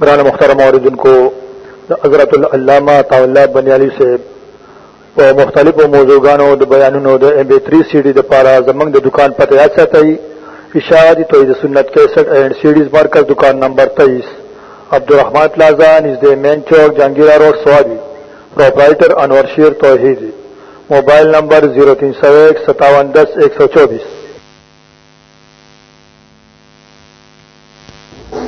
مولانا مختار اور جن کو حضرت العلامہ طاللہ بنیالی سے مختلف و موضوعګانو د بیانونو د ایم بی 3 سی ڈی د پاره زمنګ د دکان سے تئی اشاد اشاعتي توحید سنت 61 اینڈ سیډیز مرکز دکان نمبر 23 لازان پلازا دے مین چوک، جہانگیرہ روڈ سوادی proprietor Anwar Sher Tauheed mobile number 03015710124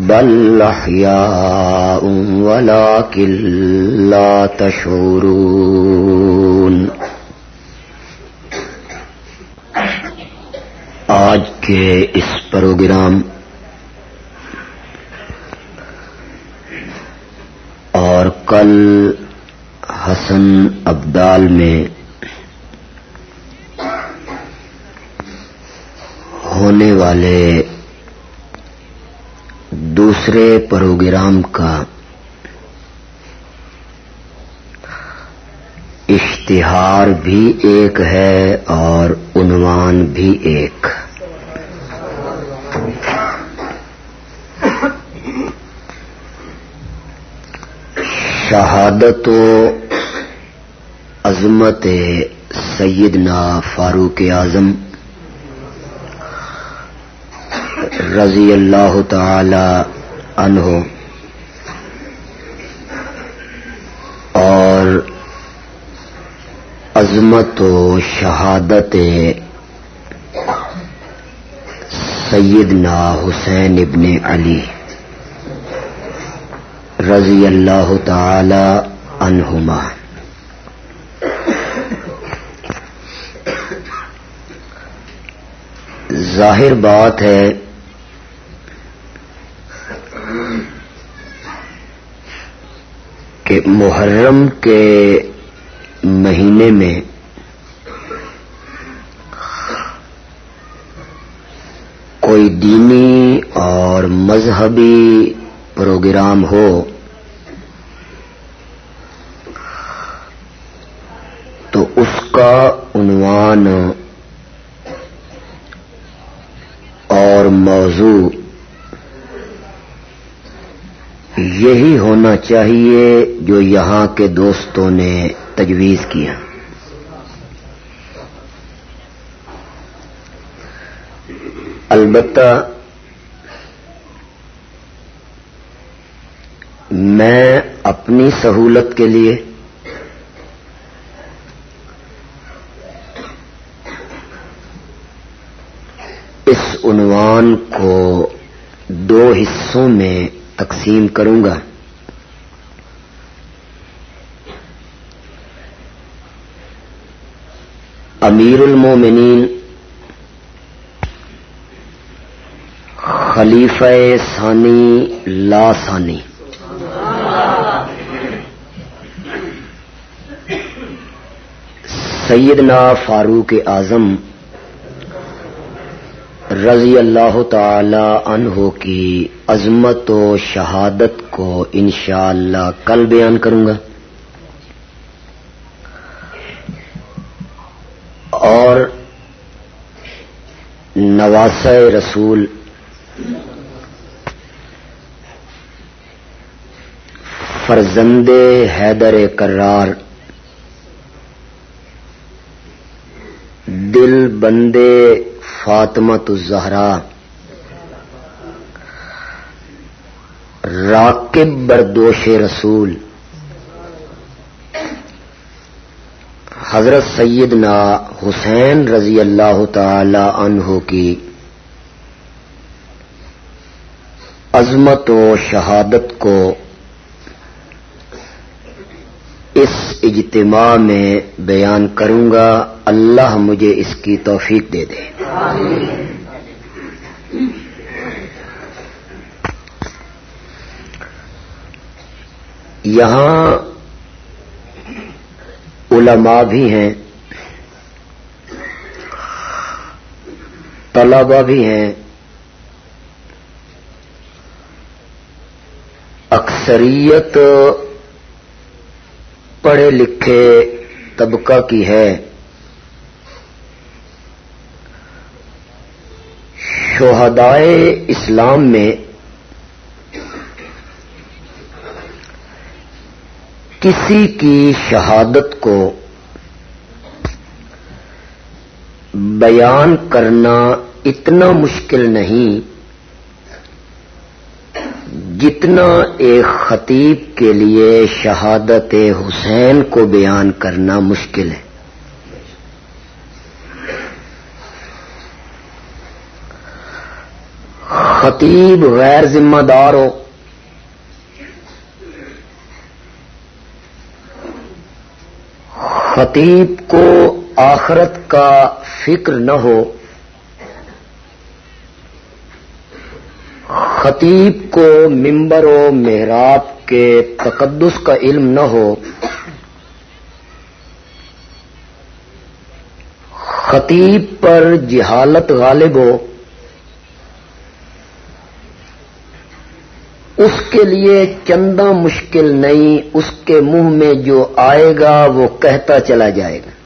بل احیاء ولكن لا تشعرون آج کے اس پروگرام اور کل حسن ابدال میں ہونے والے دوسرے پروگرام کا اشتہار بھی ایک ہے اور عنوان بھی ایک۔ شہادت و عظمت سیدنا فاروق اعظم۔ رضی اللہ تعالی عنہ اور عظمت و شہادت سیدنا حسین ابن علی رضی اللہ تعالی عنہما ظاہر بات ہے کہ محرم کے مہینے میں کوئی دینی اور مذہبی پروگرام ہو، تو اس کا عنوان اور موضوع یہی ہونا چاہیے جو یہاں کے دوستوں نے تجویز کیا۔ البتہ میں اپنی سہولت کے لیے اس عنوان کو دو حصوں میں تقسیم کروں گا۔ امیر المومنین خلیفہ ثانی لا ثانی۔ سیدنا فاروق اعظم رضی اللہ تعالی عنہ کی عظمت و شہادت کو انشاءاللہ اللہ کل بیان کروں گا۔ اور نواس رسول فرزند حیدر کرار دل بندے فاطمت الزہرا راکب بردوش رسول حضرت سیدنا حسین رضی اللہ تعالی عنہ کی عظمت و شہادت کو اس اجتماع میں بیان کروں گا، اللہ مجھے اس کی توفیق دے دے۔ یہاں علماء بھی ہیں طلبا بھی ہیں، اکثریت پڑھے لکھے طبقہ کی ہے۔ شہدائے اسلام میں کسی کی شہادت کو بیان کرنا اتنا مشکل نہیں۔ جتنا ایک خطیب کے لیے شہادت حسین کو بیان کرنا مشکل ہے۔ خطیب غیر ذمہ دار ہو۔ خطیب کو آخرت کا فکر نہ ہو۔ خطیب کو ممبر و محراب کے تقدس کا علم نہ ہو۔ خطیب پر جہالت غالب ہو۔ اس کے لیے چندہ مشکل نہیں، اس کے منہ میں جو آئے گا وہ کہتا چلا جائے گا۔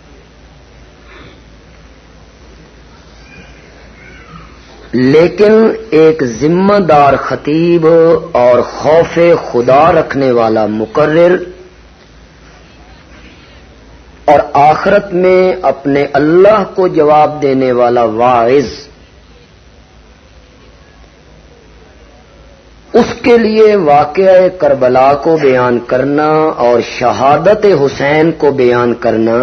لیکن ایک ذمہ دار خطیب اور خوف خدا رکھنے والا مقرر اور آخرت میں اپنے اللہ کو جواب دینے والا واعظ اس کے لیے واقعہ کربلا کو بیان کرنا اور شہادت حسین کو بیان کرنا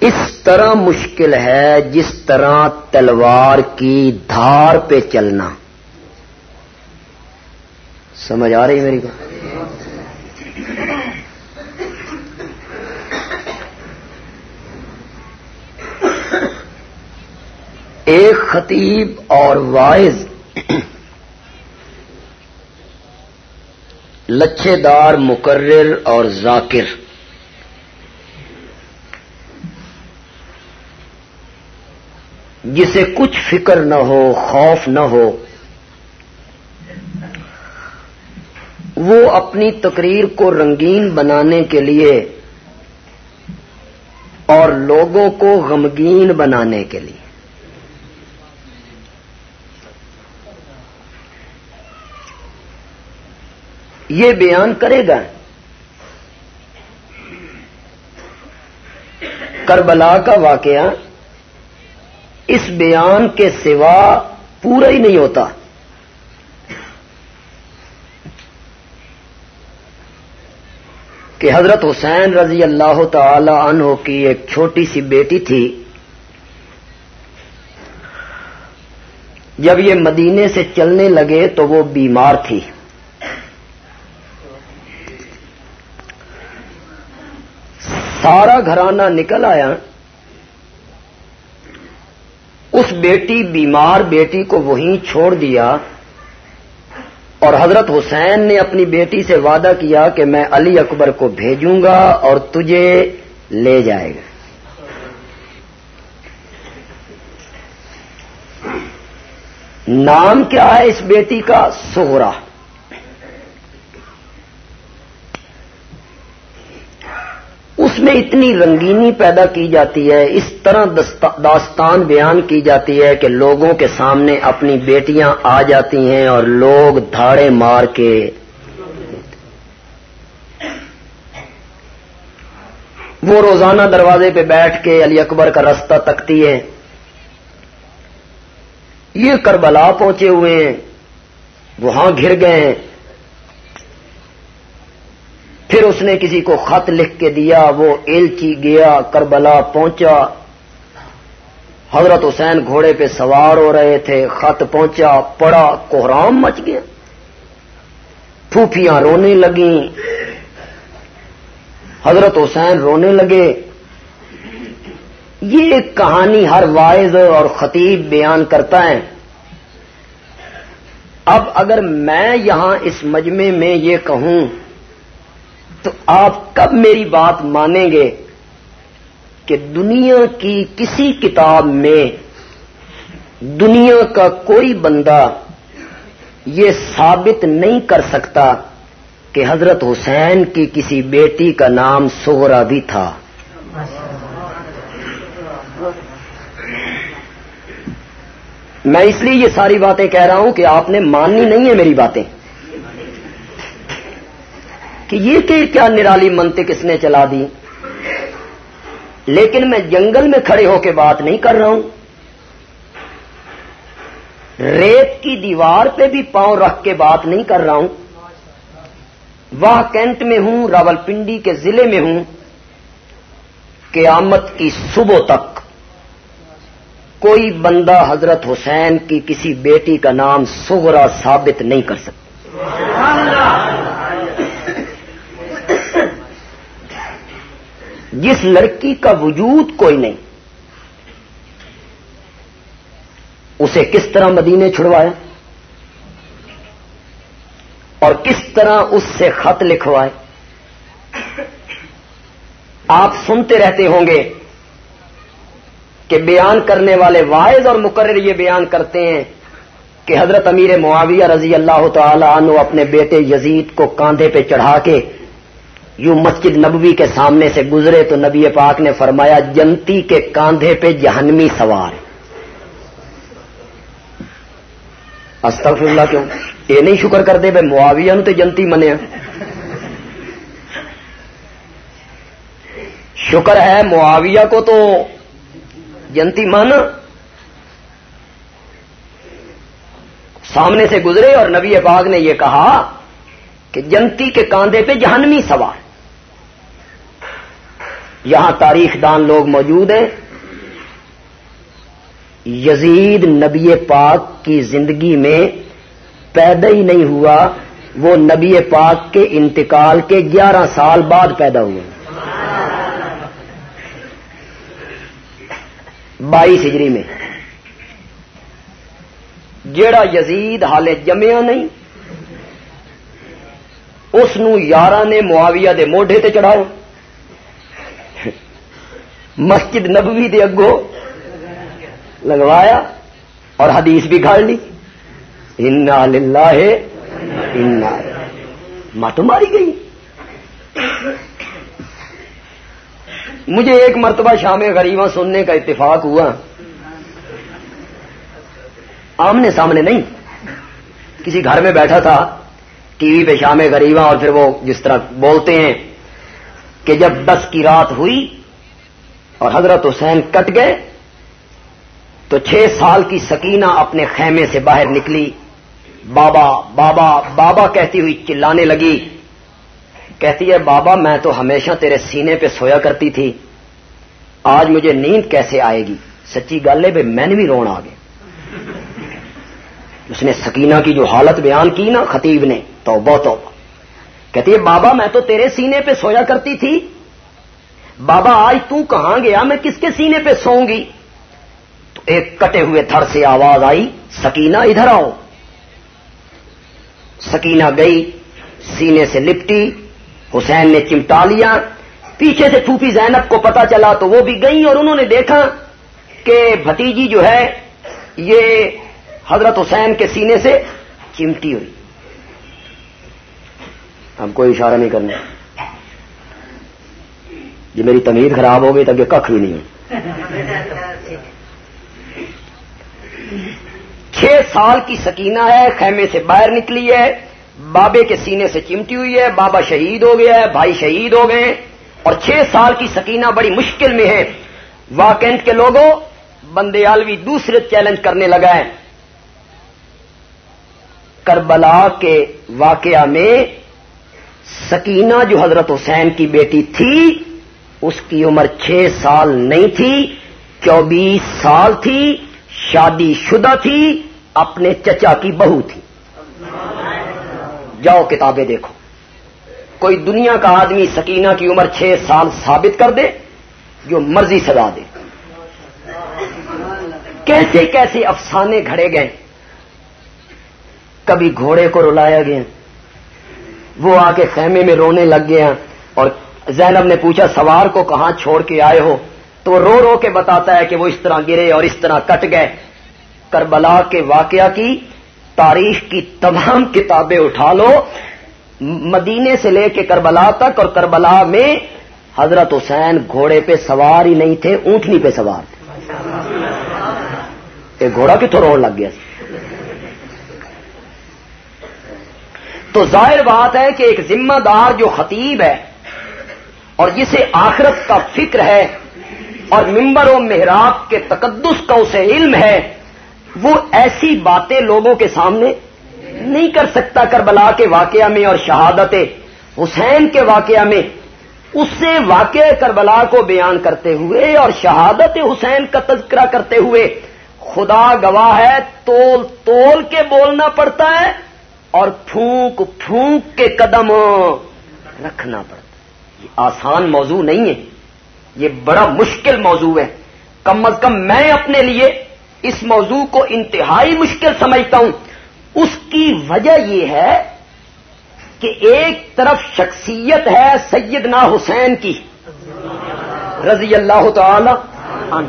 اس طرح مشکل ہے جس طرح تلوار کی دھار پہ چلنا۔ سمجھ آ رہی میری کو ایک خطیب اور وائز لچھے دار مقرر اور ذاکر۔ جسے کچھ فکر نہ ہو، خوف نہ ہو، وہ اپنی تقریر کو رنگین بنانے کے لیے اور لوگوں کو غمگین بنانے کے لیے۔ یہ بیان کرے گا کربلا کا واقعہ۔ اس بیان کے سوا پورا ہی نہیں ہوتا۔ کہ حضرت حسین رضی اللہ تعالی عنہ کی ایک چھوٹی سی بیٹی تھی۔ جب یہ مدینے سے چلنے لگے تو وہ بیمار تھی۔ سارا گھرانہ نکل آیا۔ اس بیٹی بیمار بیٹی کو وہیں چھوڑ دیا اور حضرت حسین نے اپنی بیٹی سے وعدہ کیا کہ میں علی اکبر کو بھیجوں گا اور تجھے لے جائے گا۔ نام کیا ہے اس بیٹی کا؟ سہرا۔ اس میں اتنی رنگینی پیدا کی جاتی ہے، اس طرح داستان بیان کی جاتی ہے کہ لوگوں کے سامنے اپنی بیٹیاں آ جاتی ہیں اور لوگ دھاڑے مار کے وہ روزانہ دروازے پہ بیٹھ کے علی اکبر کا رستہ تکتی ہے یہ کربلا پہنچے ہوئے ہیں، وہاں گھر گئے ہیں۔ پھر اس نے کسی کو خط لکھ کے دیا، وہ ایلچی گیا، کربلا پہنچا۔ حضرت حسین گھوڑے پہ سوار ہو رہے تھے، خط پہنچا، پڑا، کوہرام مچ گیا۔ پھوپیاں رونے لگیں۔ حضرت حسین رونے لگے۔ یہ ایک کہانی ہر وائز اور خطیب بیان کرتا ہے۔ اب اگر میں یہاں اس مجمع میں یہ کہوں تو آپ کب میری بات مانیں گے کہ دنیا کی کسی کتاب میں دنیا کا کوئی بندہ یہ ثابت نہیں کر سکتا کہ حضرت حسین کی کسی بیٹی کا نام سہرا بھی تھا۔ میں اس لیے یہ ساری باتیں کہہ رہا ہوں کہ آپ نے ماننی نہیں ہے میری باتیں۔ کہ یہ کہ کیا نرالی منتے کس نے چلا دی؟ لیکن میں جنگل میں کھڑے ہو کے بات نہیں کر رہا ہوں۔ ریت کی دیوار پہ بھی پاؤں رکھ کے بات نہیں کر رہا ہوں۔ وہ کینٹ میں ہوں، راول پنڈی کے ضلع میں ہوں۔ قیامت کی صبح تک کوئی بندہ حضرت حسین کی کسی بیٹی کا نام سغرا ثابت نہیں کر سکتا۔ جس لڑکی کا وجود کوئی نہیں اسے کس طرح مدینے چھڑوایا اور کس طرح اس سے خط لکھوائے آپ سنتے رہتے ہوں گے کہ بیان کرنے والے واحد اور مقرر یہ بیان کرتے ہیں کہ حضرت امیر معاویہ رضی اللہ تعالی عنہ اپنے بیٹے یزید کو کاندھے پہ چڑھا کے یوں مسجد نبوی کے سامنے سے گزرے تو نبی پاک نے فرمایا، جنتی کے کاندھے پہ جہنمی سوار استغفر اللہ کیوں؟ یہ نہیں شکر کر دے بھائی، معاویہ نو تو جنتی منیا شکر ہے معاویہ کو تو جنتی من۔ سامنے سے گزرے اور نبی پاک نے یہ کہا کہ جنتی کے کاندھے پہ جہنمی سوار۔ یہاں تاریخ دان لوگ موجود ہیں۔ یزید نبی پاک کی زندگی میں پیدا ہی نہیں ہوا، وہ نبی پاک کے انتقال کے گیارہ سال بعد پیدا ہوئے۔ بائیس ہجری میں۔ جیڑا یزید حال جمیا نہیں، اس یار نے معاویہ دے موڈے تے چڑھاؤ۔ مسجد نبوی دے اگو لگوایا اور حدیث بھی گھاڑ لی۔ للہ ہے مت ماری گئی۔ مجھے ایک مرتبہ شام غریباں سننے کا اتفاق ہوا۔ آمنے سامنے نہیں۔ کسی گھر میں بیٹھا تھا۔ ٹی وی پہ شام غریباں اور پھر وہ جس طرح بولتے ہیں کہ جب دس کی رات ہوئی اور حضرت حسین کٹ گئے تو چھ سال کی سکینہ اپنے خیمے سے باہر نکلی۔ بابا بابا بابا کہتی ہوئی چلانے لگی۔ کہتی ہے، بابا، میں تو ہمیشہ تیرے سینے پہ سویا کرتی تھی۔ آج مجھے نیند کیسے آئے گی؟ سچی گل ہے بھائی میں نے بھی رونا آ گیا اس نے سکینہ کی جو حالت بیان کی نا، خطیب نے تو بہت کہتی ہے، بابا، میں تو تیرے سینے پہ سویا کرتی تھی۔ بابا، آج تو کہاں گیا؟ میں کس کے سینے پہ سوؤں گی؟ تو ایک کٹے ہوئے تھر سے آواز آئی، سکینہ ادھر آؤ۔ سکینہ گئی، سینے سے لپٹی، حسین نے چمٹا لیا۔ پیچھے سے پھوپھی زینب کو پتا چلا تو وہ بھی گئی اور انہوں نے دیکھا کہ بھتیجی جو ہے، یہ حضرت حسین کے سینے سے چمٹی ہوئی۔ ہم کوئی اشارہ نہیں کرنا یہ میری تمید خراب ہو گئی تب یہ کخ بھی نہیں۔ ہو چھ سال کی سکینہ ہے، خیمے سے باہر نکلی ہے۔ بابے کے سینے سے چمٹی ہوئی ہے، بابا شہید ہو گیا ہے، بھائی شہید ہو گئے۔ اور چھ سال کی سکینہ بڑی مشکل میں ہے۔ واکینٹ کے لوگوں، بندے آلوی دوسرے چیلنج کرنے لگا ہے۔ کربلا کے واقعہ میں سکینہ جو حضرت حسین کی بیٹی تھی اس کی عمر چھ سال نہیں تھی، چوبیس سال تھی، شادی شدہ تھی، اپنے چچا کی بہو تھی۔ جاؤ کتابیں دیکھو۔ کوئی دنیا کا آدمی سکینہ کی عمر چھ سال ثابت کر دے، جو مرضی سزا دے۔ کیسے کیسے افسانے گھڑے گئے۔ کبھی گھوڑے کو رلایا گیا، وہ آ کے خیمے میں رونے لگ گیا اور زینب نے پوچھا، سوار کو کہاں چھوڑ کے آئے ہو؟ تو رو رو کے بتاتا ہے کہ وہ اس طرح گرے اور اس طرح کٹ گئے۔ کربلا کے واقعہ کی تاریخ کی تمام کتابیں اٹھا لو۔ مدینے سے لے کے کربلا تک اور کربلا میں حضرت حسین گھوڑے پہ سوار ہی نہیں تھے، اونٹنی پہ سوار تھے۔ گھوڑا کتوں روڑ لگ گیا؟ تو ظاہر بات ہے کہ ایک ذمہ دار جو خطیب ہے اور جسے آخرت کا فکر ہے اور ممبر و محراب کے تقدس کا اسے علم ہے، وہ ایسی باتیں لوگوں کے سامنے نہیں کر سکتا کربلا کے واقعہ میں اور شہادت حسین کے واقعہ میں۔ اس سے واقع کربلا کو بیان کرتے ہوئے اور شہادت حسین کا تذکرہ کرتے ہوئے خدا گواہ ہے، تول تول کے بولنا پڑتا ہے اور پھونک پھونک کے قدم رکھنا پڑتا ہے۔ یہ آسان موضوع نہیں ہے۔ یہ بڑا مشکل موضوع ہے۔ کم از کم میں اپنے لیے اس موضوع کو انتہائی مشکل سمجھتا ہوں۔ اس کی وجہ یہ ہے کہ ایک طرف شخصیت ہے سیدنا حسین کی، رضی اللہ تعالی عنہ۔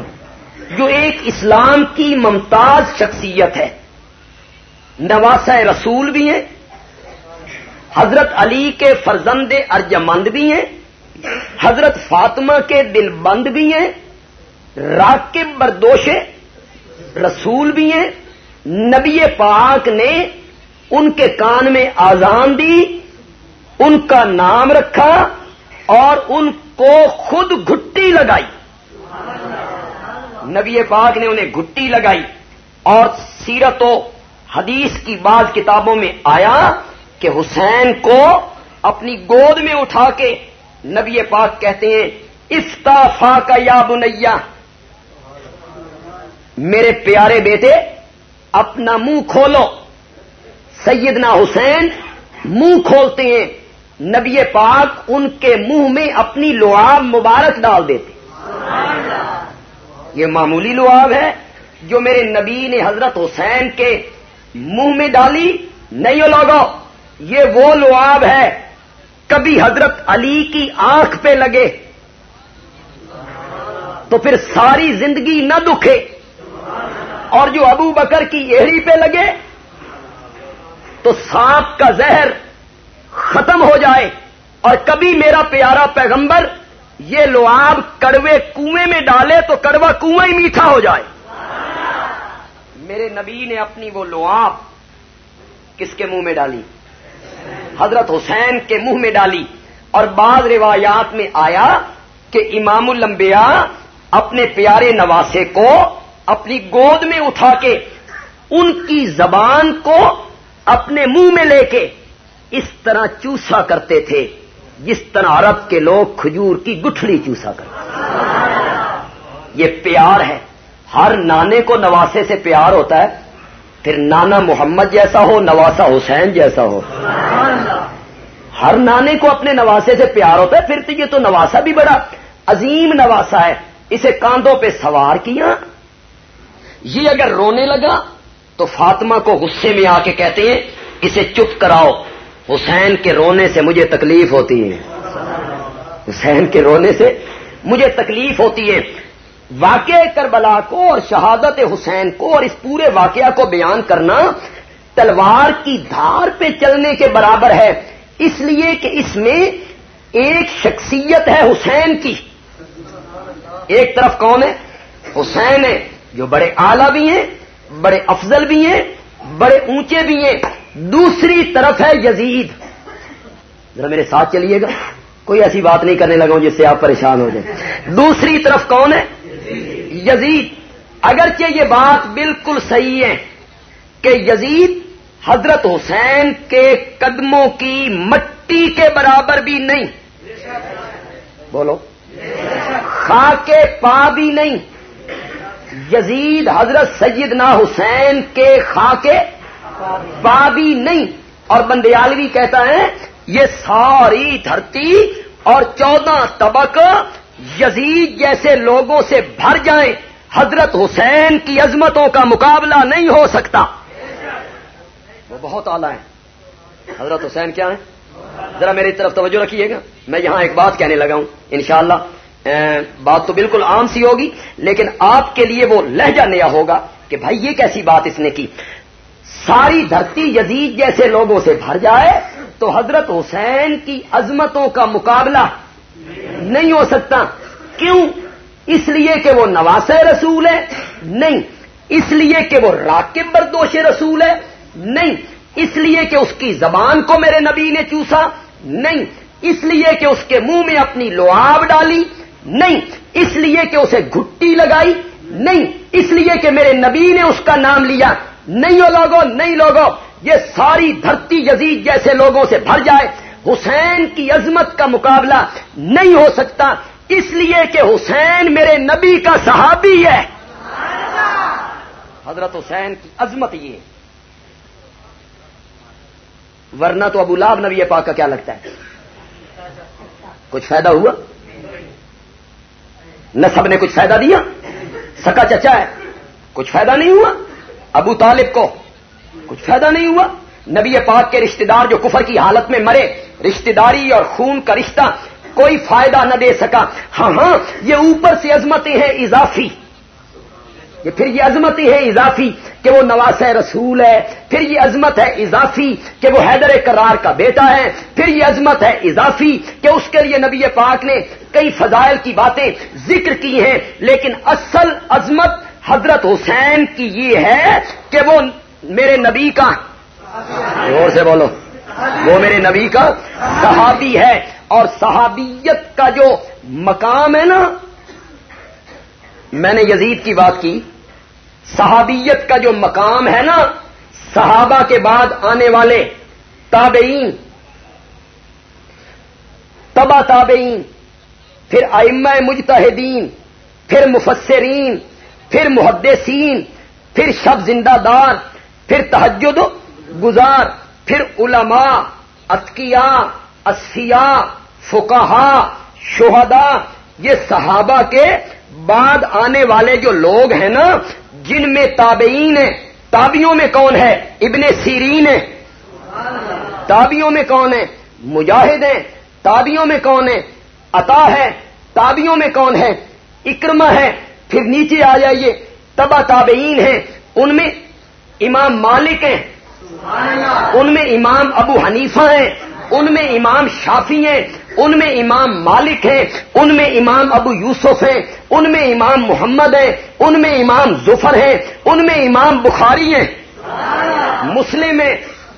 جو ایک اسلام کی ممتاز شخصیت ہے۔ نواس رسول بھی ہیں۔ حضرت علی کے فرزند ارجمند بھی ہیں۔ حضرت فاطمہ کے دل بند بھی ہیں راکب بردوش رسول بھی ہیں۔ نبی پاک نے ان کے کان میں آزان دی، ان کا نام رکھا اور ان کو خود گھٹی لگائی۔ نبی پاک نے انہیں گھٹی لگائی اور سیرت و حدیث کی بعض کتابوں میں آیا کہ حسین کو اپنی گود میں اٹھا کے نبی پاک کہتے ہیں استافا کا یا بنیا، میرے پیارے بیٹے، اپنا منہ کھولو۔ سیدنا حسین منہ کھولتے ہیں، نبی پاک ان کے منہ میں اپنی لعاب مبارک ڈال دیتے۔ یہ معمولی لعاب ہے جو میرے نبی نے حضرت حسین کے منہ میں ڈالی، نہیں لوگو یہ وہ لعاب ہے کبھی حضرت علی کی آنکھ پہ لگے تو پھر ساری زندگی نہ دکھے اور جو ابو بکر کی ایڑی پہ لگے تو سانپ کا زہر ختم ہو جائے اور کبھی میرا پیارا پیغمبر یہ لواب کڑوے کنویں میں ڈالے تو کڑوا کنواں ہی میٹھا ہو جائے۔ میرے نبی نے اپنی وہ لواب کس کے منہ میں ڈالی؟ حضرت حسین کے منہ میں ڈالی اور بعض روایات میں آیا کہ امام الانبیاء اپنے پیارے نواسے کو اپنی گود میں اٹھا کے ان کی زبان کو اپنے منہ میں لے کے اس طرح چوسا کرتے تھے، جس طرح عرب کے لوگ کھجور کی گٹھڑی چوسا کرتے یہ پیار ہے۔ ہر نانے کو نواسے سے پیار ہوتا ہے۔ پھر نانا محمد جیسا ہو، نواسا حسین جیسا ہو۔ ہر نانے کو اپنے نواسے سے پیار ہوتا ہے، پھر تو یہ تو نواسا بھی بڑا عظیم نواسا ہے۔ اسے کاندھوں پہ سوار کیا۔ یہ اگر رونے لگا تو فاطمہ کو غصے میں آ کے کہتے ہیں، اسے چپ کراؤ۔ حسین کے رونے سے مجھے تکلیف ہوتی ہے۔ حسین کے رونے سے مجھے تکلیف ہوتی ہے۔ واقع کربلا کو اور شہادت حسین کو اور اس پورے واقعہ کو بیان کرنا تلوار کی دھار پہ چلنے کے برابر ہے۔ اس لیے کہ اس میں ایک شخصیت ہے حسین کی۔ ایک طرف کون ہے۔ حسین ہے، جو بڑے اعلی بھی ہیں، بڑے افضل بھی ہیں، بڑے اونچے بھی ہیں۔ دوسری طرف ہے یزید۔ ذرا میرے ساتھ چلیے گا۔ کوئی ایسی بات نہیں کرنے لگا جس سے آپ پریشان ہو جائیں۔ دوسری طرف کون ہے۔ یزید، اگرچہ یہ بات بالکل صحیح ہے کہ یزید حضرت حسین کے قدموں کی مٹی کے برابر بھی نہیں۔ بولو۔ خاک پا بھی نہیں۔ یزید حضرت سیدنا حسین کے خاکے بابی نہیں۔ اور بندیالوی کہتا ہے، یہ ساری دھرتی اور چودہ طبق یزید جیسے لوگوں سے بھر جائیں، حضرت حسین کی عظمتوں کا مقابلہ نہیں ہو سکتا۔ وہ بہت اعلیٰ ہیں۔ حضرت حسین کیا ہیں؟ ذرا میری طرف توجہ رکھیے گا۔ میں یہاں ایک بات کہنے لگا ہوں، انشاءاللہ۔ بات تو بالکل عام سی ہوگی، لیکن آپ کے لیے وہ لہجہ نیا ہوگا کہ بھائی یہ کیسی بات اس نے کی۔ ساری دھرتی یزید جیسے لوگوں سے بھر جائے تو حضرت حسین کی عظمتوں کا مقابلہ نہیں ہو سکتا۔ کیوں؟ اس لیے کہ وہ نواس رسول ہے۔ نہیں۔ اس لیے کہ وہ راکب بردوش رسول ہے۔ نہیں۔ اس لیے کہ اس کی زبان کو میرے نبی نے چوسا۔ نہیں۔ اس لیے کہ اس کے منہ میں اپنی لواب ڈالی۔ نہیں۔ اس لیے کہ اسے گھٹی لگائی۔ نہیں۔ اس لیے کہ میرے نبی نے اس کا نام لیا۔ نہیں ہو لوگوں، نہیں لوگوں۔ یہ ساری دھرتی یزید جیسے لوگوں سے بھر جائے۔ حسین کی عظمت کا مقابلہ نہیں ہو سکتا، اس لیے کہ حسین میرے نبی کا صحابی ہے۔ حضرت حسین کی عظمت یہ ورنہ تو ابو لاب نبی پاک کا کیا لگتا ہے؟ کچھ فائدہ ہوا؟ نصب نے کچھ فائدہ دیا؟ سکا چچا ہے، کچھ فائدہ نہیں ہوا؟ ابو طالب کو کچھ فائدہ نہیں ہوا؟ نبی پاک کے رشتہ دار جو کفر کی حالت میں مرے، رشتہ داری اور خون کا رشتہ کوئی فائدہ نہ دے سکا۔ ہاں ہاں یہ اوپر سے عظمتیں ہیں، اضافی۔ یہ پھر یہ عظمت ہے اضافی کہ وہ نواس رسول ہے۔ پھر یہ عظمت ہے، اضافی کہ وہ حیدر کرار کا بیٹا ہے۔ پھر یہ عظمت ہے، اضافی کہ اس کے لیے نبی پاک نے کئی فضائل کی باتیں ذکر کی ہیں۔ لیکن اصل عظمت حضرت حسین کی یہ ہے کہ وہ میرے نبی کا اور سے بولو۔ وہ میرے نبی کا صحابی ہے اور صحابیت کا جو مقام ہے نا، میں نے یزید کی بات کی۔ صحابیت کا جو مقام ہے نا، صحابہ کے بعد آنے والے تابعین۔ تبا تابعین، پھر ائمہ مجتہدین، پھر مفسرین، پھر محدثین، پھر شب زندہ دار، پھر تحجد گزار۔ پھر علماء اتکیا اسفیا فکاہا شہدا یہ صحابہ کے بعد آنے والے جو لوگ ہیں نا، جن میں تابعین ہیں تابیوں میں کون ہے؟ ابن سیرین ہے تابیوں میں کون ہے مجاہد ہیں۔ تابیوں میں کون ہے عطا ہے تابیوں میں کون ہے اکرما ہے پھر نیچے آ جائیے۔ تبا تابعین ہیں۔ ان میں امام مالک ہیں۔ ان میں امام ابو حنیفہ ہیں، ان میں امام شافی ہیں، ان میں امام مالک ہیں، ان میں امام ابو یوسف ہیں، ان میں امام محمد ہیں، ان میں امام ظفر ہیں، ان میں امام بخاری ہیں، مسلم ہیں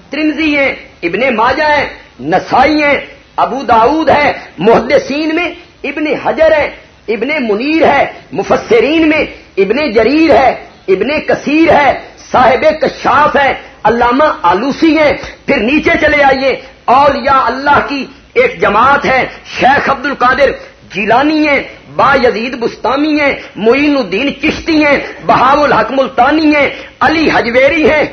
ترنزی ہیں، ابن ماجہ ہیں، نسائی ہیں، ابو داود ہے محدثین میں ابن حجر ہے ابن منیر ہے مفسرین میں ابن جریر ہے ابن کثیر ہے صاحب کشاف ہے علامہ آلوسی ہیں، پھر نیچے چلے آئیے۔ اور یا اللہ کی ایک جماعت ہے، شیخ عبد القادر جیلانی ہیں، با یزید بستانی ہیں، معین الدین چشتی ہیں، بہاو الحق ملتانی ہیں، علی حجویری ہیں۔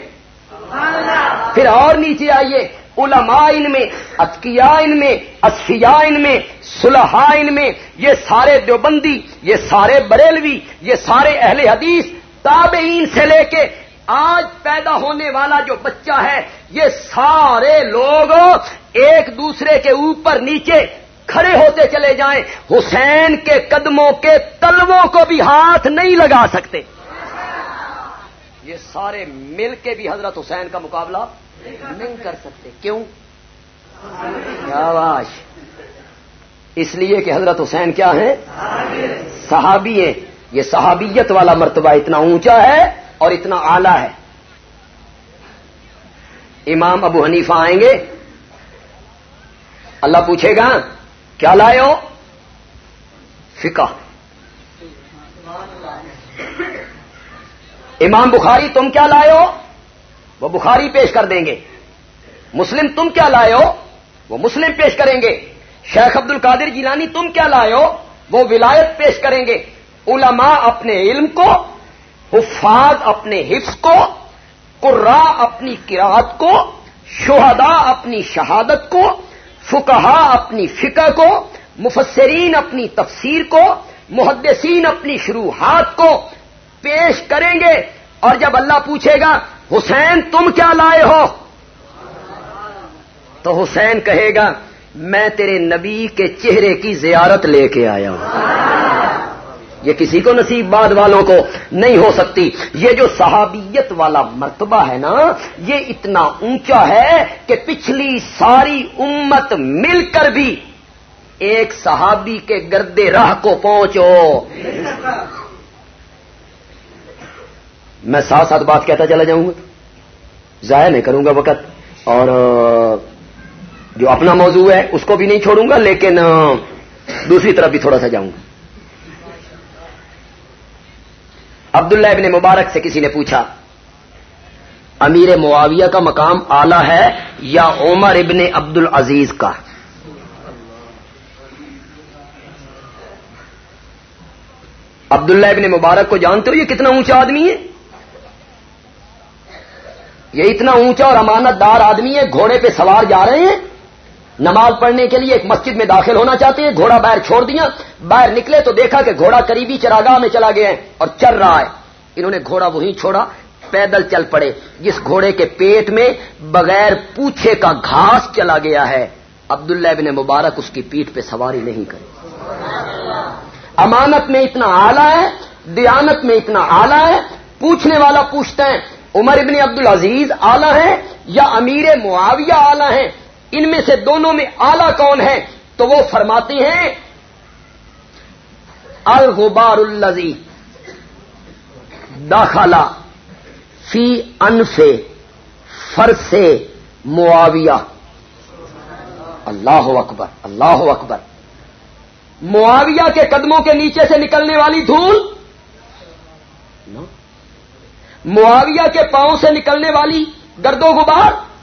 پھر اور نیچے آئیے۔ علماء ان میں اتکیا ان میں اصفیا ان میں، صلحاء ان میں، یہ سارے دیوبندی، یہ سارے بریلوی، یہ سارے اہل حدیث، تابعین سے لے کے آج پیدا ہونے والا جو بچہ ہے، یہ سارے لوگ ایک دوسرے کے اوپر نیچے کھڑے ہوتے چلے جائیں۔ حسین کے قدموں کے تلووں کو بھی ہاتھ نہیں لگا سکتے۔ یہ سارے مل کے بھی حضرت حسین کا مقابلہ نہیں کر سکتے۔ کیوں؟ آواز اس لیے کہ حضرت حسین کیا ہیں؟ صحابی ہیں۔ یہ صحابیت والا مرتبہ اتنا اونچا ہے اور اتنا آلہ ہے۔ امام ابو حنیفہ آئیں گے۔ اللہ پوچھے گا، کیا لائے ہو؟ فکا امام بخاری، تم کیا لائے ہو؟ وہ بخاری پیش کر دیں گے۔ مسلم، تم کیا لائے ہو؟ وہ مسلم پیش کریں گے۔ شیخ عبد القادر جیلانی، تم کیا لائے ہو؟ وہ ولایت پیش کریں گے۔ علماء اپنے علم کو حفاظ اپنے حفظ کو قرا اپنی کراط کو شہدا اپنی شہادت کو فکہ اپنی فکر کو، مفسرین اپنی تفسیر کو، محدثین اپنی شروحات کو پیش کریں گے۔ اور جب اللہ پوچھے گا، حسین تم کیا لائے ہو؟ تو حسین کہے گا، میں تیرے نبی کے چہرے کی زیارت لے کے آیا ہوں۔ یہ کسی کو نصیب بعد والوں کو نہیں ہو سکتی۔ یہ جو صحابیت والا مرتبہ ہے نا، یہ اتنا اونچا ہے کہ پچھلی ساری امت مل کر بھی ایک صحابی کے گردے راہ کو پہنچو۔ میں ساتھ ساتھ بات کہتا چلا جاؤں گا۔ ضائع نہیں کروں گا وقت۔ اور، جو اپنا موضوع ہے، اس کو بھی نہیں چھوڑوں گا، لیکن، دوسری طرف بھی تھوڑا سا جاؤں گا۔ عبداللہ ابن مبارک سے کسی نے پوچھا، امیر معاویہ کا مقام آلہ ہے یا عمر ابن عبد العزیز کا؟ عبداللہ ابن مبارک کو جانتے ہو یہ کتنا اونچا آدمی ہے؟ یہ اتنا اونچا اور امانت دار آدمی ہے، گھوڑے پہ سوار جا رہے ہیں؟ نماز پڑھنے کے لیے ایک مسجد میں داخل ہونا چاہتے ہیں، گھوڑا باہر چھوڑ دیا۔ باہر نکلے تو دیکھا کہ گھوڑا قریبی چراگاہ میں چلا گیا اور چل رہا ہے۔ انہوں نے گھوڑا وہیں چھوڑا، پیدل چل پڑے۔ جس گھوڑے کے پیٹ میں بغیر پوچھے کا گھاس چلا گیا ہے۔ عبداللہ ابن مبارک اس کی پیٹ پہ سواری نہیں کرے۔ امانت میں اتنا آلہ ہے، دیانت میں اتنا آلہ ہے، پوچھنے والا پوچھتا ہے، عمر ابن عبد العزیز آلہ ہے یا امیر معاویہ آلہ ہے ان میں سے دونوں میں آلہ کون ہے تو وہ فرماتے ہیں، الغبار الزی داخلہ فی انفے فرسے معاویہ۔ اللہ اکبر اللہ اکبر۔ معاویہ کے قدموں کے نیچے سے نکلنے والی دھول۔ معاویہ کے پاؤں سے نکلنے والی گرد و غبار۔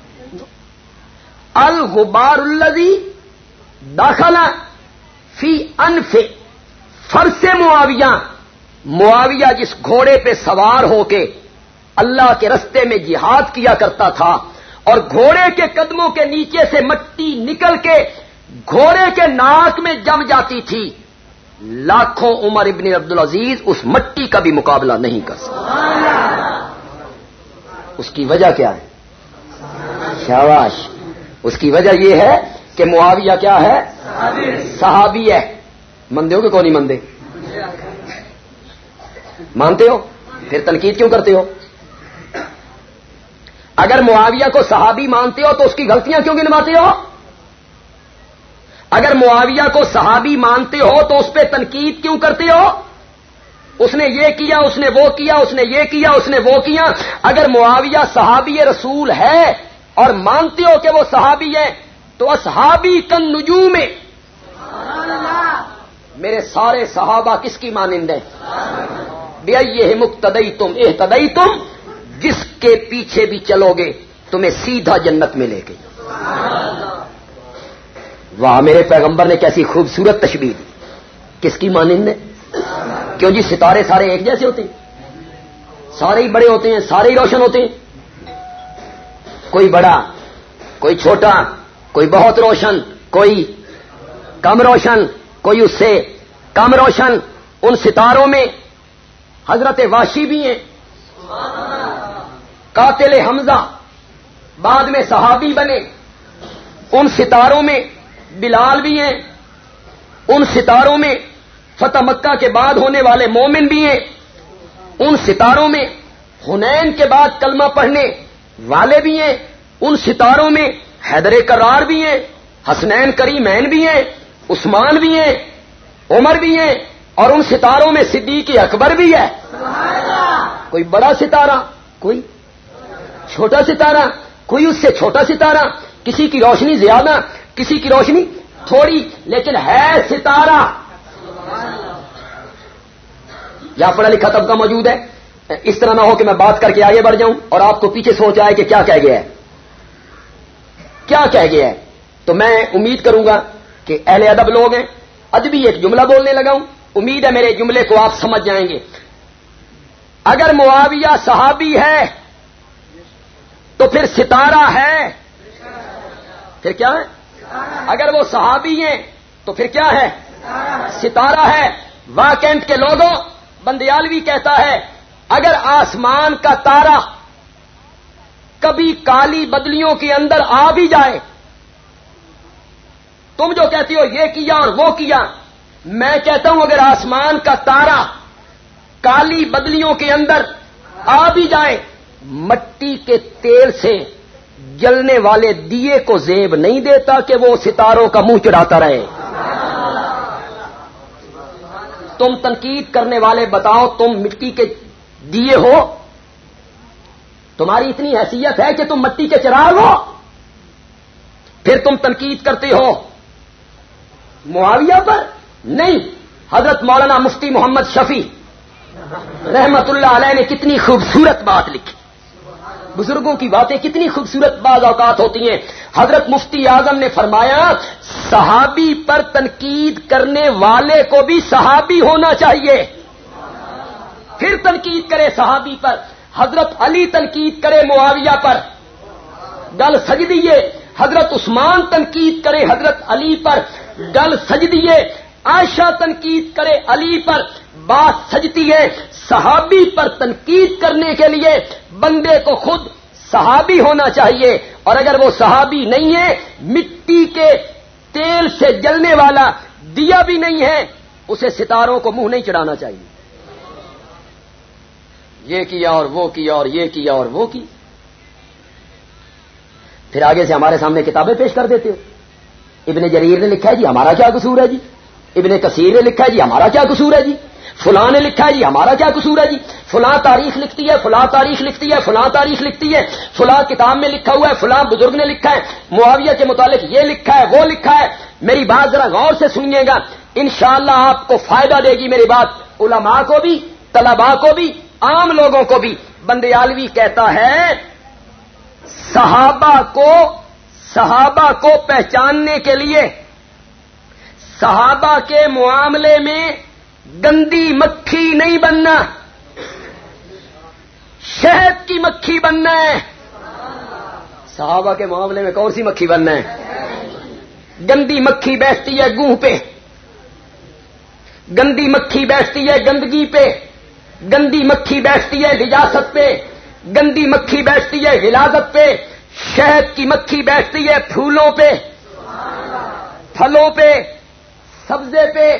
الغبار الزی داخلہ فی انف فرس معاویہ۔ معاویہ جس گھوڑے پہ سوار ہو کے اللہ کے رستے میں جہاد کیا کرتا تھا اور گھوڑے کے قدموں کے نیچے سے مٹی نکل کے گھوڑے کے ناک میں جم جاتی تھی۔ لاکھوں عمر ابن عبد العزیز اس مٹی کا بھی مقابلہ نہیں کر سکتا اس کی وجہ کیا ہے؟ شاباش۔ اس کی وجہ یہ ہے کہ معاویہ کیا ہے؟ صحابی ہے۔ مندے ہو کہ کون نہیں مندے؟ مانتے ہو؟ پھر تنقید کیوں کرتے ہو؟ اگر معاویہ کو صحابی مانتے ہو تو اس کی غلطیاں کیوں گنواتے ہو؟ اگر معاویہ کو صحابی مانتے ہو تو اس پہ تنقید کیوں کرتے ہو؟ اس نے یہ کیا اس نے وہ کیا اس نے یہ کیا اس نے وہ کیا؟ اگر معاویہ صحابی رسول ہے اور مانتے ہو کہ وہ صحابی ہے، تو اصحابی کن نجو میں میرے سارے صحابہ کس کی مانند ہیں؟ بے یہ مقتدئی تم احتدئی تم جس کے پیچھے بھی چلو گے، تمہیں سیدھا جنت ملے گی۔ واہ میرے پیغمبر نے کیسی خوبصورت تشبیح دی۔ کس کی مانند ہے؟ کیوں جی ستارے سارے ایک جیسے ہوتے ہیں؟ سارے ہی بڑے ہوتے ہیں، سارے ہی روشن ہوتے ہیں۔ کوئی بڑا، کوئی چھوٹا، کوئی بہت روشن، کوئی کم روشن، کوئی اس سے کم روشن، ان ستاروں میں حضرت واشی بھی ہیں۔ قاتل حمزہ بعد میں صحابی بنے۔ ان ستاروں میں بلال بھی ہیں۔ ان ستاروں میں فتح مکہ کے بعد ہونے والے مومن بھی ہیں۔ ان ستاروں میں ہنین کے بعد کلمہ پڑھنے۔ والے بھی ہیں، ان ستاروں میں حیدر کرار بھی ہیں، حسنین کریمین بھی ہیں، عثمان بھی ہیں، عمر بھی ہیں، اور ان ستاروں میں صدیق اکبر بھی ہے۔ کوئی بڑا ستارہ، کوئی چھوٹا ستارہ، کوئی اس سے چھوٹا ستارہ، کسی کی روشنی زیادہ، کسی کی روشنی تھوڑی، لیکن ہے ستارہ۔ یا پڑھا لکھا طبقہ موجود ہے۔ اس طرح نہ ہو کہ میں بات کر کے آگے بڑھ جاؤں اور آپ کو پیچھے سوچ آئے کہ کیا کہہ گیا ہے۔ کیا کہہ گیا ہے؟ تو میں امید کروں گا کہ اہل ادب لوگ ہیں۔ ادبی ایک جملہ بولنے لگا ہوں۔ امید ہے میرے جملے کو آپ سمجھ جائیں گے۔ اگر معاویہ صحابی ہے تو پھر ستارہ ہے۔ پھر کیا ہے؟ اگر وہ صحابی ہیں تو پھر کیا ہے؟ ستارہ ہے۔ واکینٹ کے لوگوں، بندیالوی کہتا ہے اگر آسمان کا تارا کبھی کالی بدلیوں کے اندر آ بھی جائے، تم جو کہتی ہو یہ کیا اور وہ کیا، میں کہتا ہوں اگر آسمان کا تارا کالی بدلیوں کے اندر آ بھی جائے، مٹی کے تیل سے جلنے والے دیے کو زیب نہیں دیتا کہ وہ ستاروں کا منہ چڑھاتا رہے۔ تم تنقید کرنے والے بتاؤ تم مٹی کے دیے ہو، تمہاری اتنی حیثیت ہے کہ تم مٹی کے چراغ ہو، پھر تم تنقید کرتے ہو۔ معاویہ پر نہیں، حضرت مولانا مفتی محمد شفیع رحمت اللہ علیہ نے کتنی خوبصورت بات لکھی۔ بزرگوں کی باتیں کتنی خوبصورت بعض اوقات ہوتی ہیں۔ حضرت مفتی اعظم نے فرمایا، صحابی پر تنقید کرنے والے کو بھی صحابی ہونا چاہیے۔ پھر تنقید کرے صحابی پر، حضرت علی تنقید کرے معاویہ پر۔ گل سج دیے حضرت عثمان تنقید کرے حضرت علی پر۔ گل سج دیے عائشہ تنقید کرے علی پر۔ بات سجتی ہے، صحابی پر تنقید کرنے کے لیے بندے کو خود صحابی ہونا چاہیے۔ اور اگر وہ صحابی نہیں ہے، مٹی کے تیل سے جلنے والا دیا بھی نہیں ہے، اسے ستاروں کو منہ نہیں چڑھانا چاہیے۔ یہ کیا اور وہ کیا اور یہ کیا اور وہ کی پھر آگے سے ہمارے سامنے کتابیں پیش کر دیتے ہو۔ ابن جریر نے لکھا ہے جی ہمارا کیا قصور ہے جی؟ ابن کثیر نے لکھا ہے جی ہمارا کیا قصور ہے جی؟ فلاں نے لکھا ہے جی ہمارا کیا قصور ہے جی؟ فلاں تاریخ لکھتی ہے، فلاں تاریخ لکھتی ہے، فلاں تاریخ لکھتی ہے، فلاں کتاب میں لکھا ہوا ہے، فلاں بزرگ نے لکھا ہے۔ معاویہ کے متعلق یہ لکھا ہے، وہ لکھا ہے۔ میری بات ذرا غور سے سنیے گا۔ انشاءاللہ اللہ آپ کو فائدہ دے گی میری بات۔ علماء کو بھی، طلباء کو بھی عام لوگوں کو بھی بندیالوی کہتا ہے، صحابہ کو صحابہ کو پہچاننے کے لیے، صحابہ کے معاملے میں گندی مکھی نہیں بننا، شہد کی مکھی بننا ہے۔ صحابہ کے معاملے میں کون سی مکھی بننا ہے؟ گندی مکھی بیٹھتی ہے گوہ پہ۔ گندی مکھی بیٹھتی ہے گندگی پہ۔ گندی مکھی بیٹھتی ہے لجاست پہ، گندی مکھی بیٹھتی ہے ہلاست پہ، شہد کی مکھی بیٹھتی ہے پھولوں پہ، پھلوں پہ، سبزے پہ،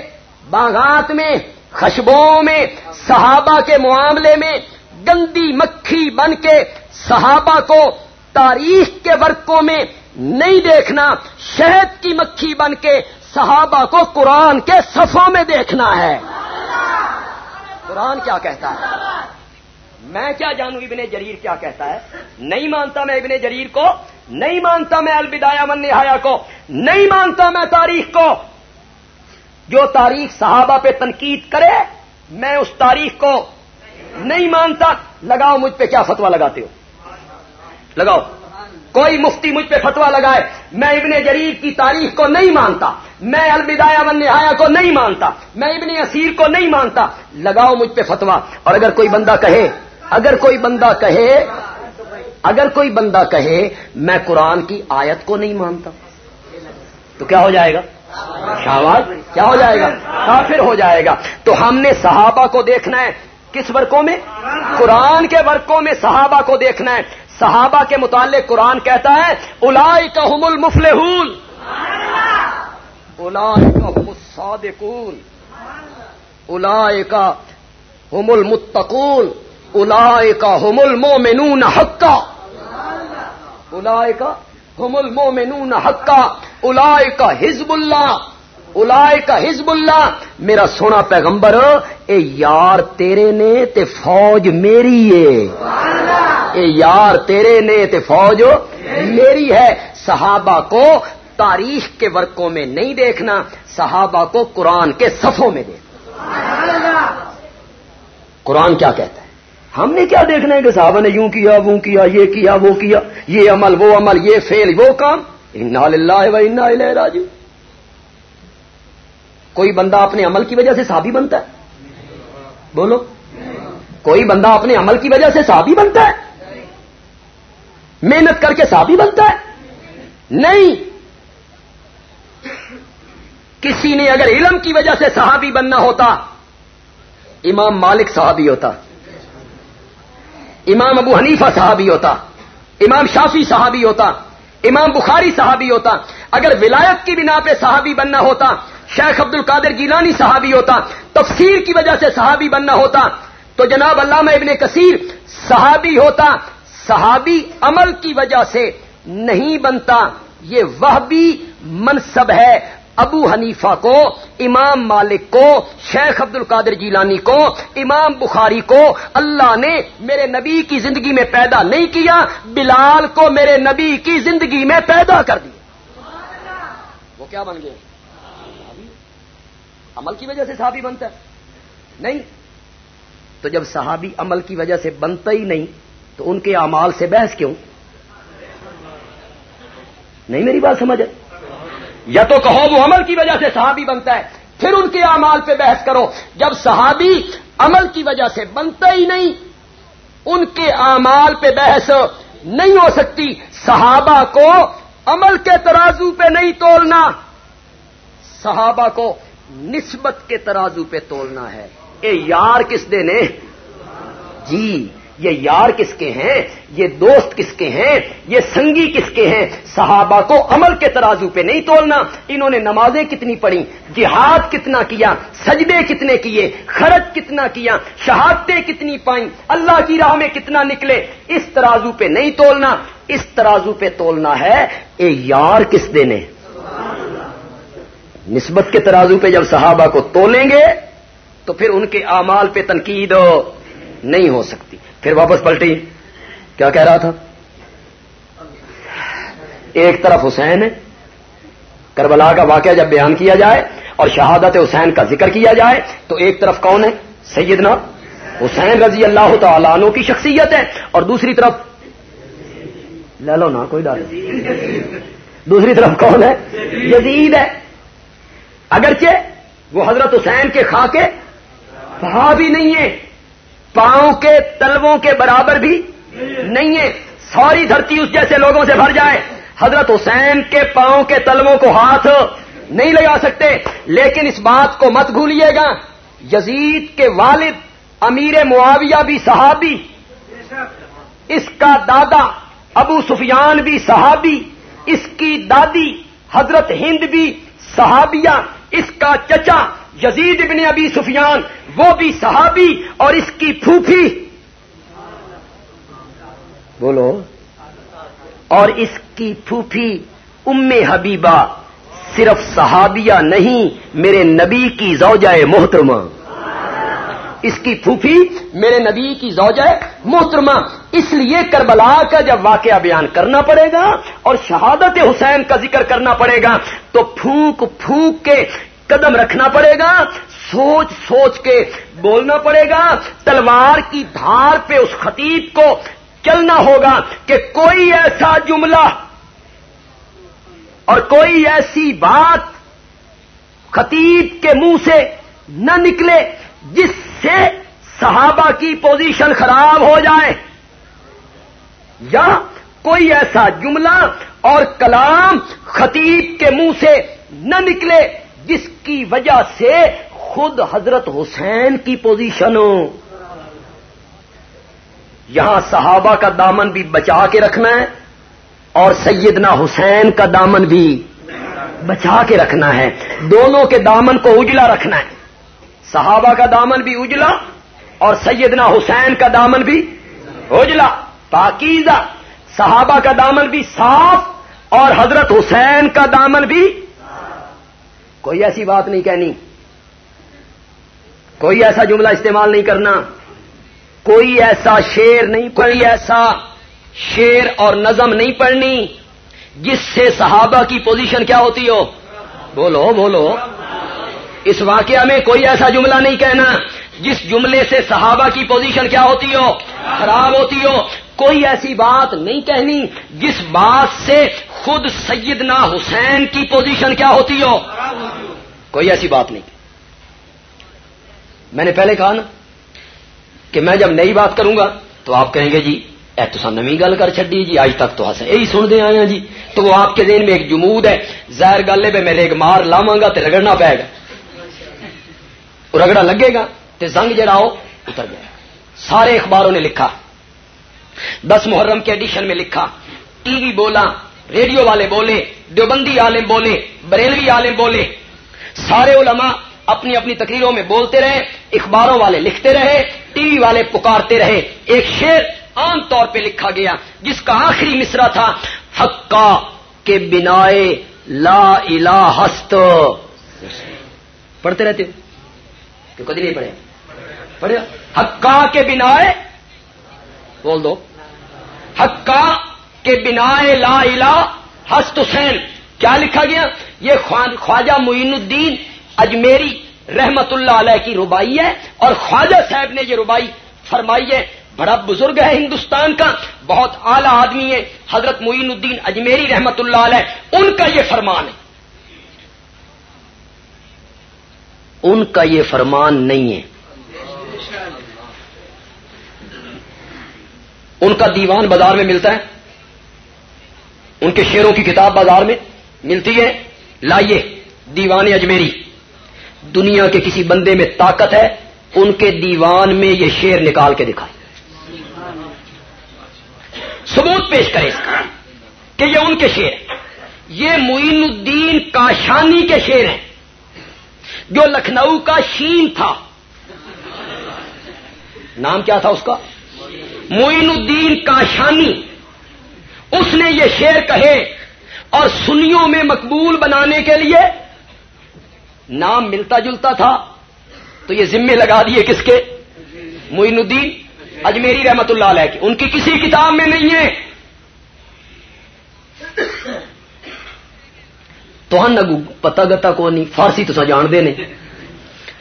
باغات میں خشبوں میں، صحابہ کے معاملے میں گندی مکھی بن کے صحابہ کو تاریخ کے ورقوں میں نہیں دیکھنا، شہد کی مکھی بن کے صحابہ کو قرآن کے صفوں میں دیکھنا ہے۔ قرآن کیا کہتا ہے؟ میں کیا جانوں ابن جریر کیا کہتا ہے؟ نہیں مانتا میں ابن جریر کو، نہیں مانتا میں البدایا من نہایا کو، نہیں مانتا میں تاریخ کو۔ جو تاریخ صحابہ پہ تنقید کرے، میں اس تاریخ کو نہیں مانتا۔ لگاؤ مجھ پہ کیا فتوا لگاتے ہو؟ لگاؤ۔ کوئی مفتی مجھ پہ فتوا لگائے، میں ابن جریر کی تاریخ کو نہیں مانتا، میں البدایا من نہایا کو نہیں مانتا، میں ابن اسیر کو نہیں مانتا، لگاؤ مجھ پہ فتوا اور اگر کوئی بندہ کہے، اگر کوئی بندہ کہے، اگر کوئی بندہ کہے، میں قرآن کی آیت کو نہیں مانتا۔ تو کیا ہو جائے گا؟ شاواز کیا ہو جائے گا؟ کافر ہو جائے گا۔ تو ہم نے صحابہ کو دیکھنا ہے، کس ورقوں میں؟ قرآن کے ورقوں میں صحابہ کو دیکھنا ہے۔ صحابہ کے متعلق قرآن کہتا ہے الائی کا حم المفل الائی کا حم الصادقون۔ الائی کا حم المتقون۔ الائی کا حم المومنون حقا۔ الائی کا حم المومنون حقا۔ الائی کا حزب اللہ۔ الائے کا حزب اللہ۔ میرا سونا پیغمبر، اے یار تیرے نے تے فوج میری ہے۔ اے یار، تیرے نے تے فوج میری ہے۔ صحابہ کو تاریخ کے ورقوں میں نہیں دیکھنا، صحابہ کو قرآن کے صفوں میں دیکھنا۔ قرآن کیا کہتا ہے؟ ہم نے کیا دیکھنا ہے کہ صحابہ نے یوں کیا، وہ کیا، یہ کیا، وہ کیا، یہ عمل، وہ عمل، یہ فیل وہ کام۔ اللہ و انا راجو کوئی بندہ اپنے عمل کی وجہ سے صحابی بنتا ہے؟ بولو۔ کوئی بندہ اپنے عمل کی وجہ سے صحابی بنتا ہے؟ محنت کر کے صحابی بنتا ہے۔ نہیں۔ کسی نے اگر علم کی وجہ سے صحابی بننا ہوتا، امام مالک صحابی ہوتا، امام ابو حنیفہ صحابی ہوتا، امام شافی صحابی ہوتا، امام بخاری صحابی ہوتا، اگر ولایت کی بنا پہ صحابی بننا ہوتا، شیخ عبد القادر گیلانی صحابی ہوتا، تفسیر کی وجہ سے صحابی بننا ہوتا، تو جناب علامہ ابن کثیر صحابی ہوتا صحابی عمل کی وجہ سے نہیں بنتا۔ یہ وہ بھی منصب ہے۔ ابو حنیفہ کو، امام مالک کو، شیخ عبد القادر جیلانی کو، امام بخاری کو اللہ نے میرے نبی کی زندگی میں پیدا نہیں کیا، بلال کو میرے نبی کی زندگی میں پیدا کر دیا۔ وہ کیا بن گئے؟ عمل کی وجہ سے صحابی بنتا ہے۔ نہیں۔ تو جب صحابی عمل کی وجہ سے بنتا ہی نہیں تو ان کے اعمال سے بحث کیوں؟ نہیں میری بات سمجھ یا تو کہو وہ عمل کی وجہ سے صحابی بنتا ہے، پھر ان کے اعمال پہ بحث کرو۔ جب صحابی عمل کی وجہ سے بنتا ہی نہیں، ان کے اعمال پہ بحث نہیں ہو سکتی۔ صحابہ کو عمل کے ترازو پہ نہیں تولنا۔ صحابہ کو نسبت کے ترازو پہ تولنا ہے۔ اے یار کس دے نے؟ جی۔ یہ یار کس کے ہیں؟ یہ دوست کس کے ہیں؟ یہ سنگی کس کے ہیں؟ صحابہ کو عمل کے ترازو پہ نہیں تولنا۔ انہوں نے نمازیں کتنی پڑھی، جہاد کتنا کیا، سجدے کتنے کیے، خرچ کتنا کیا، شہادتیں کتنی پائیں، اللہ کی راہ میں کتنا نکلے۔ اس ترازو پہ نہیں تولنا، اس ترازو پہ تولنا ہے، اے یار کس دینے نسبت کے ترازو پہ جب صحابہ کو تولیں گے، تو پھر ان کے اعمال پہ تنقید نہیں ہو سکتی۔ پھر واپس پلٹی۔ کیا کہہ رہا تھا؟ ایک طرف حسین ہے کربلا کا واقعہ جب بیان کیا جائے اور شہادت حسین کا ذکر کیا جائے، تو ایک طرف کون ہے؟ سیدنا حسین رضی اللہ تعالیٰ عنہ کی شخصیت ہے اور دوسری طرف لے لو نا، کوئی ڈال دوسری طرف کون ہے؟ یزید ہے۔ اگرچہ وہ حضرت حسین کے خاکے بھی نہیں ہے پاؤں کے تلووں کے برابر بھی نہیں ہے۔ سوری دھرتی اس جیسے لوگوں سے بھر جائے۔ حضرت حسین کے پاؤں کے تلووں کو ہاتھ نہیں لگا سکتے۔ لیکن اس بات کو مت بھولیے گا۔ یزید کے والد، امیر معاویہ بھی صحابی۔ اس کا دادا ابو سفیان بھی صحابی۔ اس کی دادی حضرت ہند بھی صحابیہ۔ اس کا چچا یزید ابن ابی سفیان، وہ بھی صحابی اور اس کی پھوپھی۔ بولو۔ اور اس کی پھوپھی ام حبیبہ، صرف صحابیہ نہیں، میرے نبی کی زوجہ محترمہ۔ اس کی پھوپھی میرے نبی کی زوجہ محترمہ۔ اس لیے کربلا کا جب واقعہ بیان کرنا پڑے گا اور شہادت حسین کا ذکر کرنا پڑے گا، تو پھونک پھونک کے قدم رکھنا پڑے گا، سوچ سوچ کے بولنا پڑے گا، تلوار کی دھار پہ اس خطیب کو چلنا ہوگا کہ کوئی ایسا جملہ اور کوئی ایسی بات خطیب کے منہ سے نہ نکلے جس سے صحابہ کی پوزیشن خراب ہو جائے۔ یا کوئی ایسا جملہ اور کلام خطیب کے منہ سے نہ نکلے۔ کی وجہ سے خود حضرت حسین کی پوزیشن ہو۔ یہاں صحابہ کا دامن بھی بچا کے رکھنا ہے اور سیدنا حسین کا دامن بھی بچا کے رکھنا ہے۔ دونوں کے دامن کو اجلا رکھنا ہے۔ صحابہ کا دامن بھی اجلا اور سیدنا حسین کا دامن بھی اجلا۔ پاکیزہ صحابہ کا دامن بھی صاف اور حضرت حسین کا دامن بھی کوئی ایسی بات نہیں کہنی۔ کوئی ایسا جملہ استعمال نہیں کرنا۔ کوئی ایسا شیر نہیں کوئی ایسا شیر اور نظم نہیں پڑھنی۔ جس سے صحابہ کی پوزیشن کیا ہوتی ہو؟ بولو بولو۔ اس واقعہ میں کوئی ایسا جملہ نہیں کہنا۔ جس جملے سے صحابہ کی پوزیشن کیا ہوتی ہو؟ خراب ہوتی ہو۔ کوئی ایسی بات نہیں کہنی جس بات سے خود سیدنا حسین کی پوزیشن کیا ہوتی ہو؟ کوئی ایسی بات نہیں۔ میں نے پہلے کہا نا کہ میں جب نئی بات کروں گا تو آپ کہیں گے جی اے تو نمی گل کر چڈی جی آج تک تو ہس یہی سن دے آئے ہیں جی۔ تو وہ آپ کے ذہن میں ایک جمود ہے۔ زہر گل ہے میں ریگ مار لاوا گا تو رگڑنا پائے گا۔ رگڑا لگے گا تو زنگ جڑا ہو، اتر جائے گا سارے اخباروں نے لکھا۔ دس محرم کے ایڈیشن میں لکھا۔ ٹی وی بولا، ریڈیو والے بولے، دیوبندی عالم بولے، بریلوی عالم بولے۔ سارے علماء اپنی اپنی تقریروں میں بولتے رہے، اخباروں والے لکھتے رہے، ٹی وی والے پکارتے رہے۔ ایک شعر عام طور پہ لکھا گیا، جس کا آخری مصرا تھا، حقا کے بنا لا الہ ہست پڑھتے رہتے کہ کدی نہیں پڑھے؟ پڑھے حقا کے بنا بول دو۔ حقا کے بنا لا الہ ہست حسین۔ کیا لکھا گیا؟ یہ خواجہ معین الدین اجمیری رحمت اللہ علیہ کی ربائی ہے اور خواجہ صاحب نے یہ ربائی فرمائی ہے۔ بڑا بزرگ ہے ہندوستان کا، بہت اعلی آدمی ہے۔ حضرت معین الدین اجمیری رحمت اللہ علیہ، ان کا یہ فرمان ہے۔ ان کا یہ فرمان نہیں ہے۔ ان کا دیوان بازار میں ملتا ہے۔ ان کے شیروں کی کتاب بازار میں ملتی ہے۔ لائیے، دیوان اجمیری۔ دنیا کے کسی بندے میں طاقت ہے، ان کے دیوان میں یہ شیر نکال کے دکھائے۔ ثبوت پیش کرے اس کا کہ یہ ان کے شیر یہ معین الدین کاشانی کے شیر ہیں۔ جو لکھنؤ کا شین تھا۔ نام کیا تھا اس کا؟ معین الدین کاشانی۔ اس نے یہ شیر کہے اور سنیوں میں مقبول بنانے کے لیے نام ملتا جلتا تھا۔ تو یہ ذمے لگا دیے کس کے؟ معین الدین اجمیری رحمت اللہ علیہ کی ان کی کسی کتاب میں نہیں ہے۔ تو ہن نگو پتا گتا کو نہیں؟ فارسی تو جان دے نہیں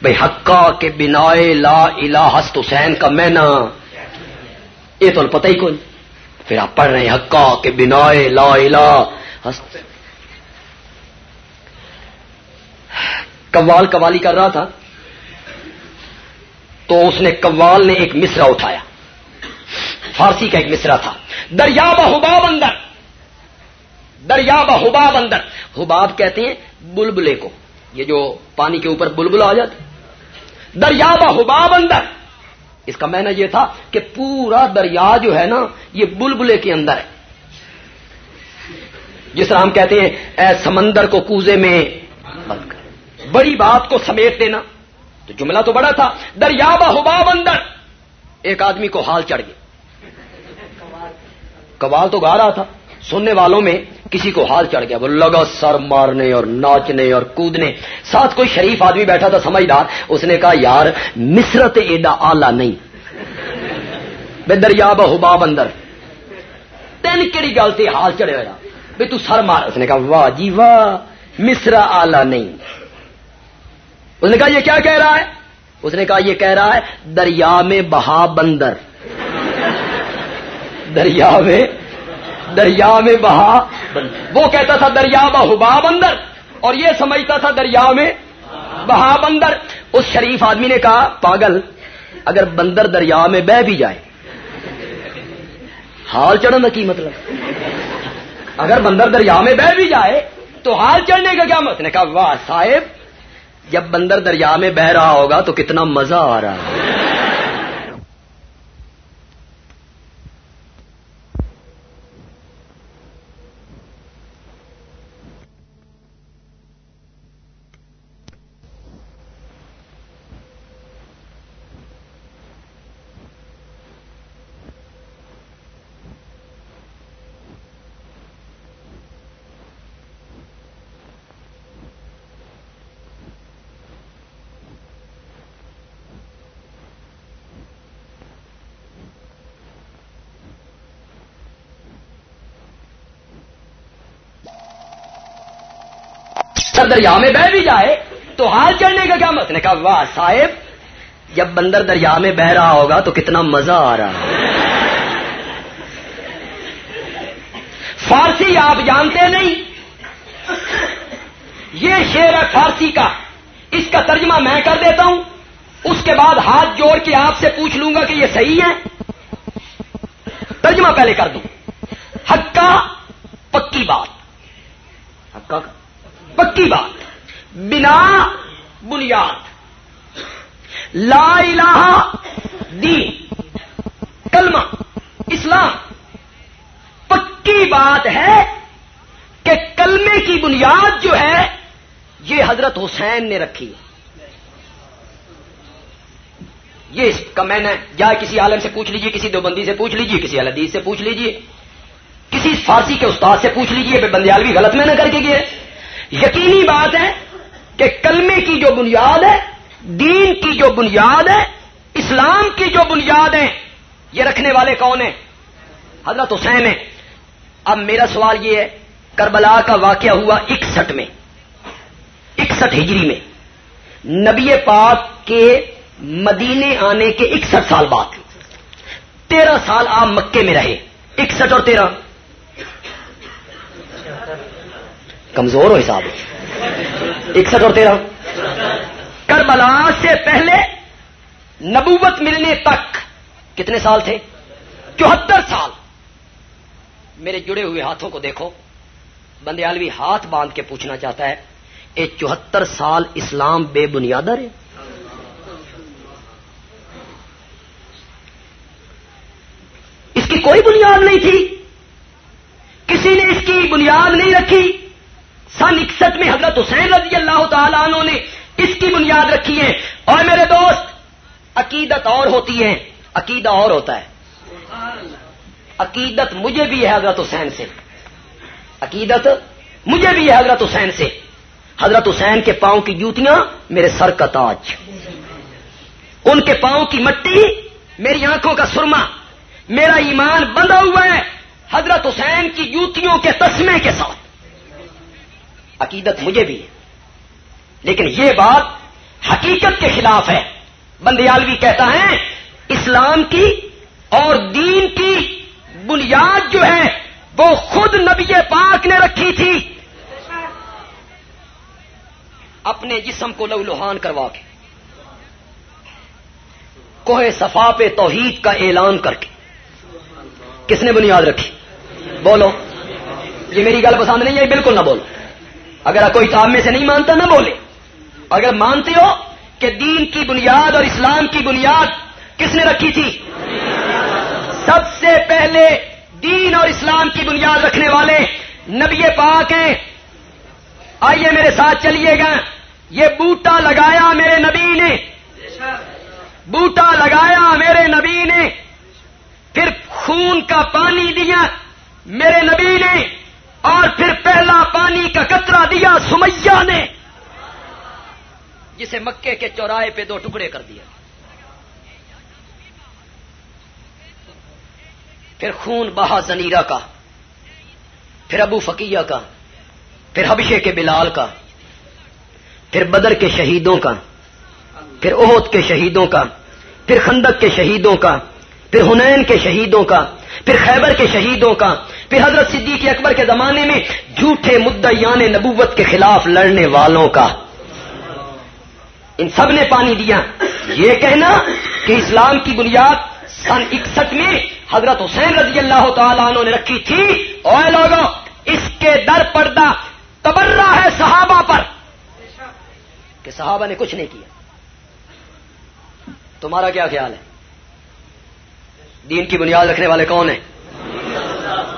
بھائی حقا کے بنا لا الہ ہست حسین کا میں نا یہ تو پتہ ہی کوئی۔ پھر آپ پڑھ رہے ہیں، حقا کے بنا لا الہ۔ قوال قوالی کر رہا تھا۔ تو اس نے قوال نے ایک مصرا اٹھایا۔ فارسی کا ایک مصرا تھا۔ دریا حباب اندر۔ دریا حباب اندر۔ حباب کہتے ہیں بلبلے کو۔ یہ جو پانی کے اوپر بلبل آ جاتے۔ دریا حباب اندر۔ اس کا میں یہ تھا کہ پورا دریا جو ہے نا، یہ بلبلے کے اندر ہے۔ جس طرح ہم کہتے ہیں، اے سمندر کو کوزے میں بند کر۔ بڑی بات کو سمیٹ دینا۔ تو جملہ تو بڑا تھا، دریا حباب اندر۔ ایک آدمی کو حال چڑھ گیا۔ کبال تو گا رہا تھا۔ سننے والوں میں کسی کو حال چڑھ گیا وہ لگا سر مارنے اور ناچنے اور کودنے۔ ساتھ کوئی شریف آدمی بیٹھا تھا، سمجھدار، اس نے کہا، یار، مصرت ایڈا آلہ نہیں۔ بے دریا حباب اندر۔ تین کہڑی گل تھی حال چڑھے ہوا بھائی تو سر مار۔ اس نے کہا، واہ جی واہ مصرا آلہ نہیں۔ اس نے کہا، یہ کیا کہہ رہا ہے؟ اس نے کہا، یہ کہہ رہا ہے، دریا میں بہا بندر۔ دریا میں دریا میں بہا۔ وہ کہتا تھا دریا بہبا بندر۔ اور یہ سمجھتا تھا دریا میں بہا بندر۔ اس شریف آدمی نے کہا پاگل اگر بندر دریا میں بہ بھی جائے۔ حال چڑھنے کی مطلب۔ اگر بندر دریا میں بہ بھی جائے تو حال چڑھنے کا کیا مطلب نے کہا واہ صاحب جب بندر دریا میں بہ رہا ہوگا تو کتنا مزہ آ رہا ہے۔ دریا میں بہ بھی جائے تو حال چڑھنے کا کیا مت? نے کہا، واہ صاحب، جب بندر دریا میں بہ رہا ہوگا تو کتنا مزہ آ رہا ہے۔ فارسی آپ جانتے نہیں۔ یہ شعر ہے فارسی کا۔ اس کا ترجمہ میں کر دیتا ہوں۔ اس کے بعد ہاتھ جوڑ کے آپ سے پوچھ لوں گا کہ یہ صحیح ہے۔ ترجمہ پہلے کر دوں۔ حقا پکی بات۔ حقا کا؟ پکی بات بنا بنیاد لا الہ دین کلمہ اسلام پکی بات ہے کہ کلمے کی بنیاد جو ہے یہ حضرت حسین نے رکھی یہ اس کا میں نے یا کسی عالم سے پوچھ لیجیے، کسی دوبندی سے پوچھ لیجیے، کسی الدیز سے پوچھ لیجیے، کسی فارسی کے استاد سے پوچھ لیجیے بندیال بھی غلط میں نہ کر کے گئے یقینی بات ہے کہ کلمے کی جو بنیاد ہے، دین کی جو بنیاد ہے، اسلام کی جو بنیاد ہے یہ رکھنے والے کون ہیں؟ حضرت حسین ہیں۔ اب میرا سوال یہ ہے، کربلا کا واقعہ ہوا اکسٹھ میں۔ اکسٹھ ہجری میں۔ نبی پاک کے مدینے آنے کے اکسٹھ سال بعد۔ تیرہ سال آپ مکے میں رہے۔ اکسٹھ اور تیرہ۔ کمزور ہو حساب۔ اکسٹھ اور تیرہ۔ کربلا سے پہلے نبوت ملنے تک کتنے سال تھے؟ چوہتر سال۔ میرے جڑے ہوئے ہاتھوں کو دیکھو۔ بندیالوی ہاتھ باندھ کے پوچھنا چاہتا ہے، یہ چوہتر سال اسلام بے بنیادر ہے؟ اس کی کوئی بنیاد نہیں تھی۔ کسی نے اس کی بنیاد نہیں رکھی۔ سن اکسٹھ میں حضرت حسین رضی اللہ تعالیٰ عنہ نے اس کی بنیاد رکھی ہے۔ اور میرے دوست، عقیدت اور ہوتی ہے۔ عقیدہ اور ہوتا ہے۔ عقیدت مجھے بھی ہے حضرت حسین سے۔ عقیدت مجھے بھی ہے حضرت حسین سے۔ حضرت حسین کے پاؤں کی جوتیاں میرے سر کا تاج۔ ان کے پاؤں کی مٹی میری آنکھوں کا سرما میرا ایمان بندھا ہوا ہے حضرت حسین کی جوتیوں کے تسمے کے ساتھ۔ عقیدت مجھے بھی ہے۔ لیکن یہ بات حقیقت کے خلاف ہے۔ بندیالوی کہتا ہے، اسلام کی اور دین کی بنیاد جو ہے، وہ خود نبی پاک نے رکھی تھی۔ اپنے جسم کو لو لوہان کروا کے، کوہ صفا پہ توحید کا اعلان کر کے۔ کس نے بنیاد رکھی؟ بولو۔ یہ میری گل پسند نہیں ہے بالکل نہ بولو۔ اگر کوئی کام میں سے نہیں مانتا نہ بولے اگر مانتے ہو کہ دین کی بنیاد اور اسلام کی بنیاد کس نے رکھی تھی؟ سب سے پہلے دین اور اسلام کی بنیاد رکھنے والے نبی پاک ہیں۔ آئیے میرے ساتھ چلیے گا۔ یہ بوٹا لگایا میرے نبی نے۔ بوٹا لگایا میرے نبی نے۔ پھر خون کا پانی دیا میرے نبی نے۔ اور پھر پہلا پانی کا کترا دیا سمیا نے، جسے مکے کے چوراہے پہ دو ٹکڑے کر دیا پھر خون بہا زنیرا کا، پھر ابو فقیہ کا، پھر حبشے کے بلال کا، پھر بدر کے شہیدوں کا، پھر عہد کے شہیدوں کا، پھر خندق کے شہیدوں کا، پھر ہنین کے شہیدوں کا پھر خیبر کے شہیدوں کا، پھر حضرت صدیق اکبر کے زمانے میں جھوٹے مدعیان نبوت کے خلاف لڑنے والوں کا۔ ان سب نے پانی دیا۔ یہ کہنا کہ اسلام کی بنیاد سن اکسٹھ میں حضرت حسین رضی اللہ تعالیٰ عنہ نے رکھی تھی۔ اور لوگوں، اس کے در پردہ تبرہ ہے صحابہ پر۔ کہ صحابہ نے کچھ نہیں کیا۔ تمہارا کیا خیال ہے؟ دین کی بنیاد رکھنے والے کون ہیں؟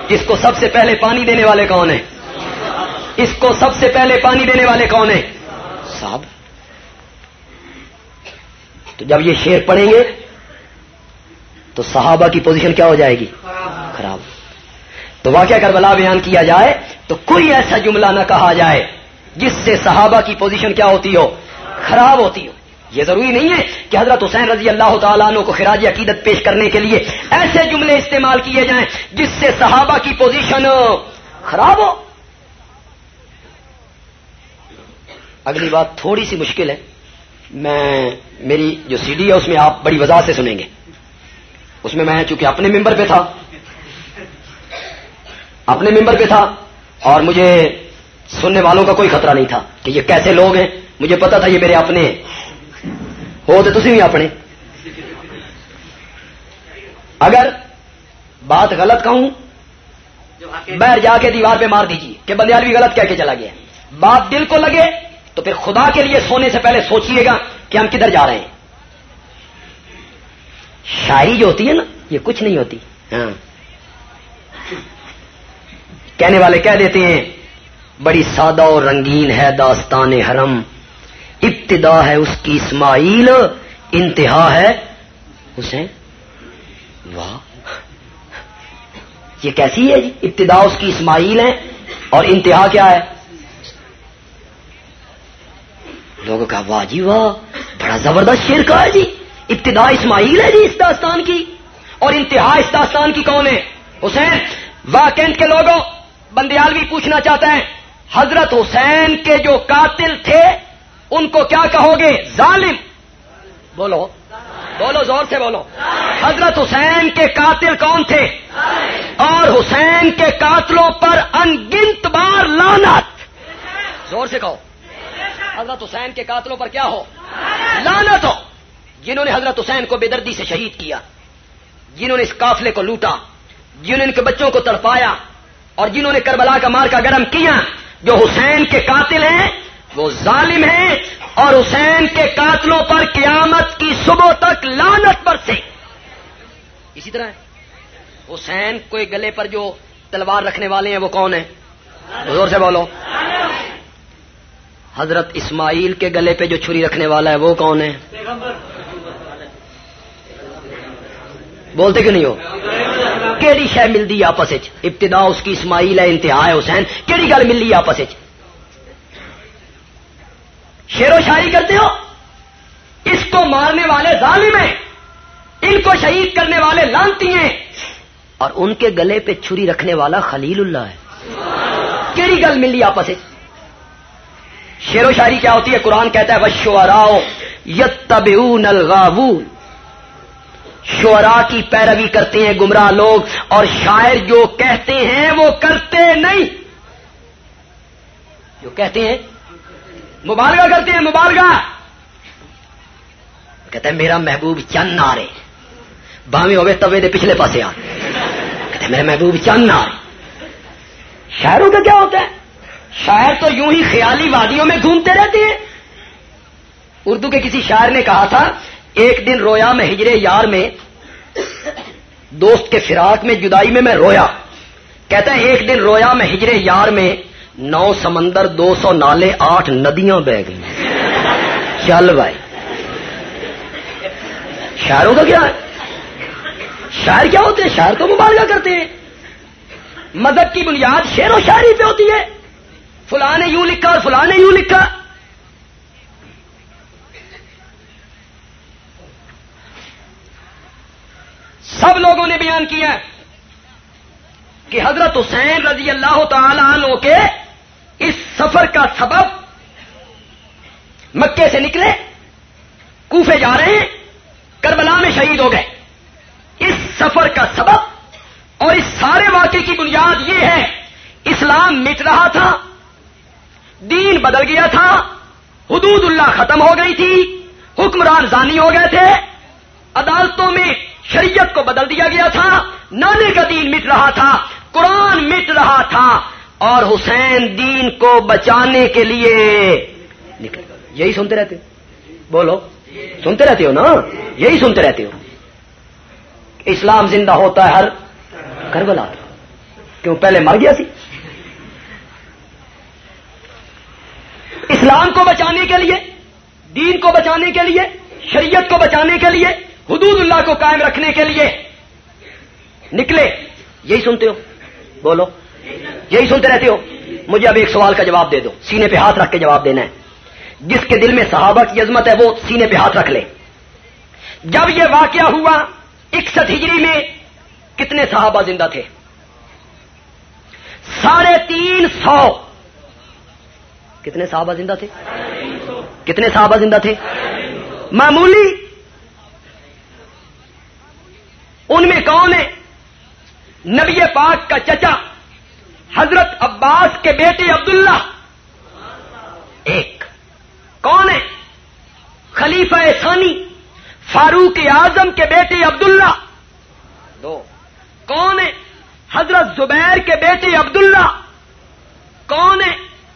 اس کو سب سے پہلے پانی دینے والے کون ہیں؟ اس کو سب سے پہلے پانی دینے والے کون ہیں؟ صاحب، تو جب یہ شیر پڑھیں گے، تو صحابہ کی پوزیشن کیا ہو جائے گی؟ خراب۔ تو واقعہ کربلا بیان کیا جائے، تو کوئی ایسا جملہ نہ کہا جائے جس سے صحابہ کی پوزیشن کیا ہوتی ہو؟ خراب ہوتی ہو۔ یہ ضروری نہیں ہے کہ حضرت حسین رضی اللہ تعالیٰ عنہ کو خراج عقیدت پیش کرنے کے لیے ایسے جملے استعمال کیے جائیں جس سے صحابہ کی پوزیشن خراب ہو۔ اگلی بات تھوڑی سی مشکل ہے۔ میں، میری جو سی ڈی ہے اس میں آپ بڑی وضاحت سے سنیں گے۔ اس میں میں چونکہ اپنے ممبر پہ تھا، اپنے ممبر پہ تھا اور مجھے سننے والوں کا کوئی خطرہ نہیں تھا کہ یہ کیسے لوگ ہیں۔ مجھے پتا تھا یہ میرے اپنے ہو تو تھی بھی اپنے۔ اگر بات غلط کہوں بیر جا کے دیوار پہ مار دیجیے کہ بندیال بھی غلط کہہ کے چلا گیا۔ بات دل کو لگے تو پھر خدا کے لیے سونے سے پہلے سوچیے گا کہ ہم کدھر جا رہے ہیں۔ شاعری جو ہوتی ہے نا، یہ کچھ نہیں ہوتی۔ ہاں۔ کہنے والے کہہ دیتے ہیں، بڑی سادہ اور رنگین ہے داستان حرم۔ ابتدا ہے اس کی اسماعیل، انتہا ہے حسین۔ واہ۔ یہ کیسی ہے جی؟ ابتدا اس کی اسماعیل ہے اور انتہا کیا ہے؟ لوگوں کا واہ جی واہ۔ بڑا زبردست شیر کا ہے جی۔ ابتدا اسماعیل ہے جی اس داستان کی۔ اور انتہا اس داستان کی کون ہے؟ حسین۔ واکنٹ کے لوگوں، بندیال بھی پوچھنا چاہتا ہے۔ حضرت حسین کے جو قاتل تھے ان کو کیا کہو گے؟ ظالم. بولو. بولو، زور سے بولو. حضرت حسین کے قاتل کون تھے؟ اور حسین کے قاتلوں پر انگنت بار لانت زور سے کہو. حضرت حسین کے قاتلوں پر کیا ہو؟ لانت ہو. جنہوں نے حضرت حسین کو بے دردی سے شہید کیا، جنہوں نے اس قافلے کو لوٹا، جنہوں نے ان کے بچوں کو تڑپایا، اور جنہوں نے کربلا کا مار کا گرم کیا، جو حسین کے قاتل ہیں وہ ظالم ہیں اور حسین کے قاتلوں پر قیامت کی صبح تک لانت پر سے اسی طرح حسین کوئی گلے پر جو تلوار رکھنے والے ہیں وہ کون ہیں؟ زور سے بولو۔ حضرت اسماعیل کے گلے پہ جو چھری رکھنے والا ہے وہ کون ہے؟ بولتے کیوں نہیں ہو؟ کہڑی شہ ملتی آپس ابتدا اس کی اسماعیل ہے، انتہا ہے حسین۔ کہڑی گل مل رہی آپس شیر و شاعری کرتے ہو؟ اس کو مارنے والے ظالم ہیں، ان کو شہید کرنے والے لانتی ہیں۔ اور ان کے گلے پہ چھری رکھنے والا خلیل اللہ ہے۔ کہڑی گل مل رہی آپس شیر و شاعری کیا ہوتی ہے؟ قرآن کہتا ہے وشو اراؤ یت الغاوون شعرا کی پیروی کرتے ہیں گمراہ لوگ، اور شاعر جو کہتے ہیں وہ کرتے نہیں۔ جو کہتے ہیں مبالغہ کرتے ہیں، مبالغہ! کہتے ہیں میرا محبوب چند نہ رہے ہوئے توے دے پچھلے پاسے آ کہتے ہیں میرا محبوب چند نہ رہے شاعروں کا کیا ہوتا ہے؟ شاعر تو یوں ہی خیالی وادیوں میں گھومتے رہتے ہیں۔ اردو کے کسی شاعر نے کہا تھا، ایک دن رویا میں ہجرے یار میں، دوست کے فراق میں، جدائی میں میں رویا۔ کہتا ہے، ایک دن رویا میں ہجرے یار میں نو سمندر دو سو نالے آٹھ ندیاں بہ گئی چل بھائی۔ شاعروں کا کیا ہے؟ شاعر کیا ہوتے ہیں؟ شاعر تو مبالغہ کرتے ہیں۔ مذہب کی بنیاد شعر و شاعری پہ ہوتی ہے۔ فلاں نے یوں لکھا اور فلاں نے یوں لکھا۔ سب لوگوں نے بیان کیا کہ حضرت حسین رضی اللہ تعالی عنہ کے اس سفر کا سبب مکے سے نکلے، کوفے جا رہے ہیں، کربلا میں شہید ہو گئے۔ اس سفر کا سبب اور اس سارے واقعے کی بنیاد یہ ہے، اسلام مٹ رہا تھا، دین بدل گیا تھا، حدود اللہ ختم ہو گئی تھی، حکمران زانی ہو گئے تھے، عدالتوں میں شریعت کو بدل دیا گیا تھا نانے کا دین مٹ رہا تھا، قرآن مٹ رہا تھا۔ اور حسین دین کو بچانے کے لیے نکل یہی سنتے رہتے ہو۔ بولو۔ سنتے رہتے ہو نا؟ یہی سنتے رہتے ہو۔ اسلام زندہ ہوتا ہے ہر کربلا کیوں؟ پہلے مر گیا سی۔ اسلام کو بچانے کے لیے، دین کو بچانے کے لیے، شریعت کو بچانے کے لیے، حدود اللہ کو قائم رکھنے کے لیے نکلے۔ یہی سنتے ہو۔ بولو۔ یہی سنتے رہتے ہو؟ مجھے اب ایک سوال کا جواب دے دو، سینے پہ ہاتھ رکھ کے جواب دینا ہے۔ جس کے دل میں صحابہ کی عظمت ہے وہ سینے پہ ہاتھ رکھ لے۔ جب یہ واقعہ ہوا، اکسٹھ ہجری میں کتنے صحابہ زندہ تھے؟ ساڑھے تین سو۔ کتنے صحابہ زندہ تھے؟ کتنے صحابہ زندہ تھے؟ معمولی ان میں کون ہے؟ نبی پاک کا چچا۔ حضرت عباس کے بیٹے عبداللہ۔ ایک۔ کون ہے؟ خلیفہ ثانی۔ فاروق اعظم کے بیٹے عبداللہ۔ دو۔ کون ہے؟ حضرت زبیر کے بیٹے عبداللہ۔ کون ہے؟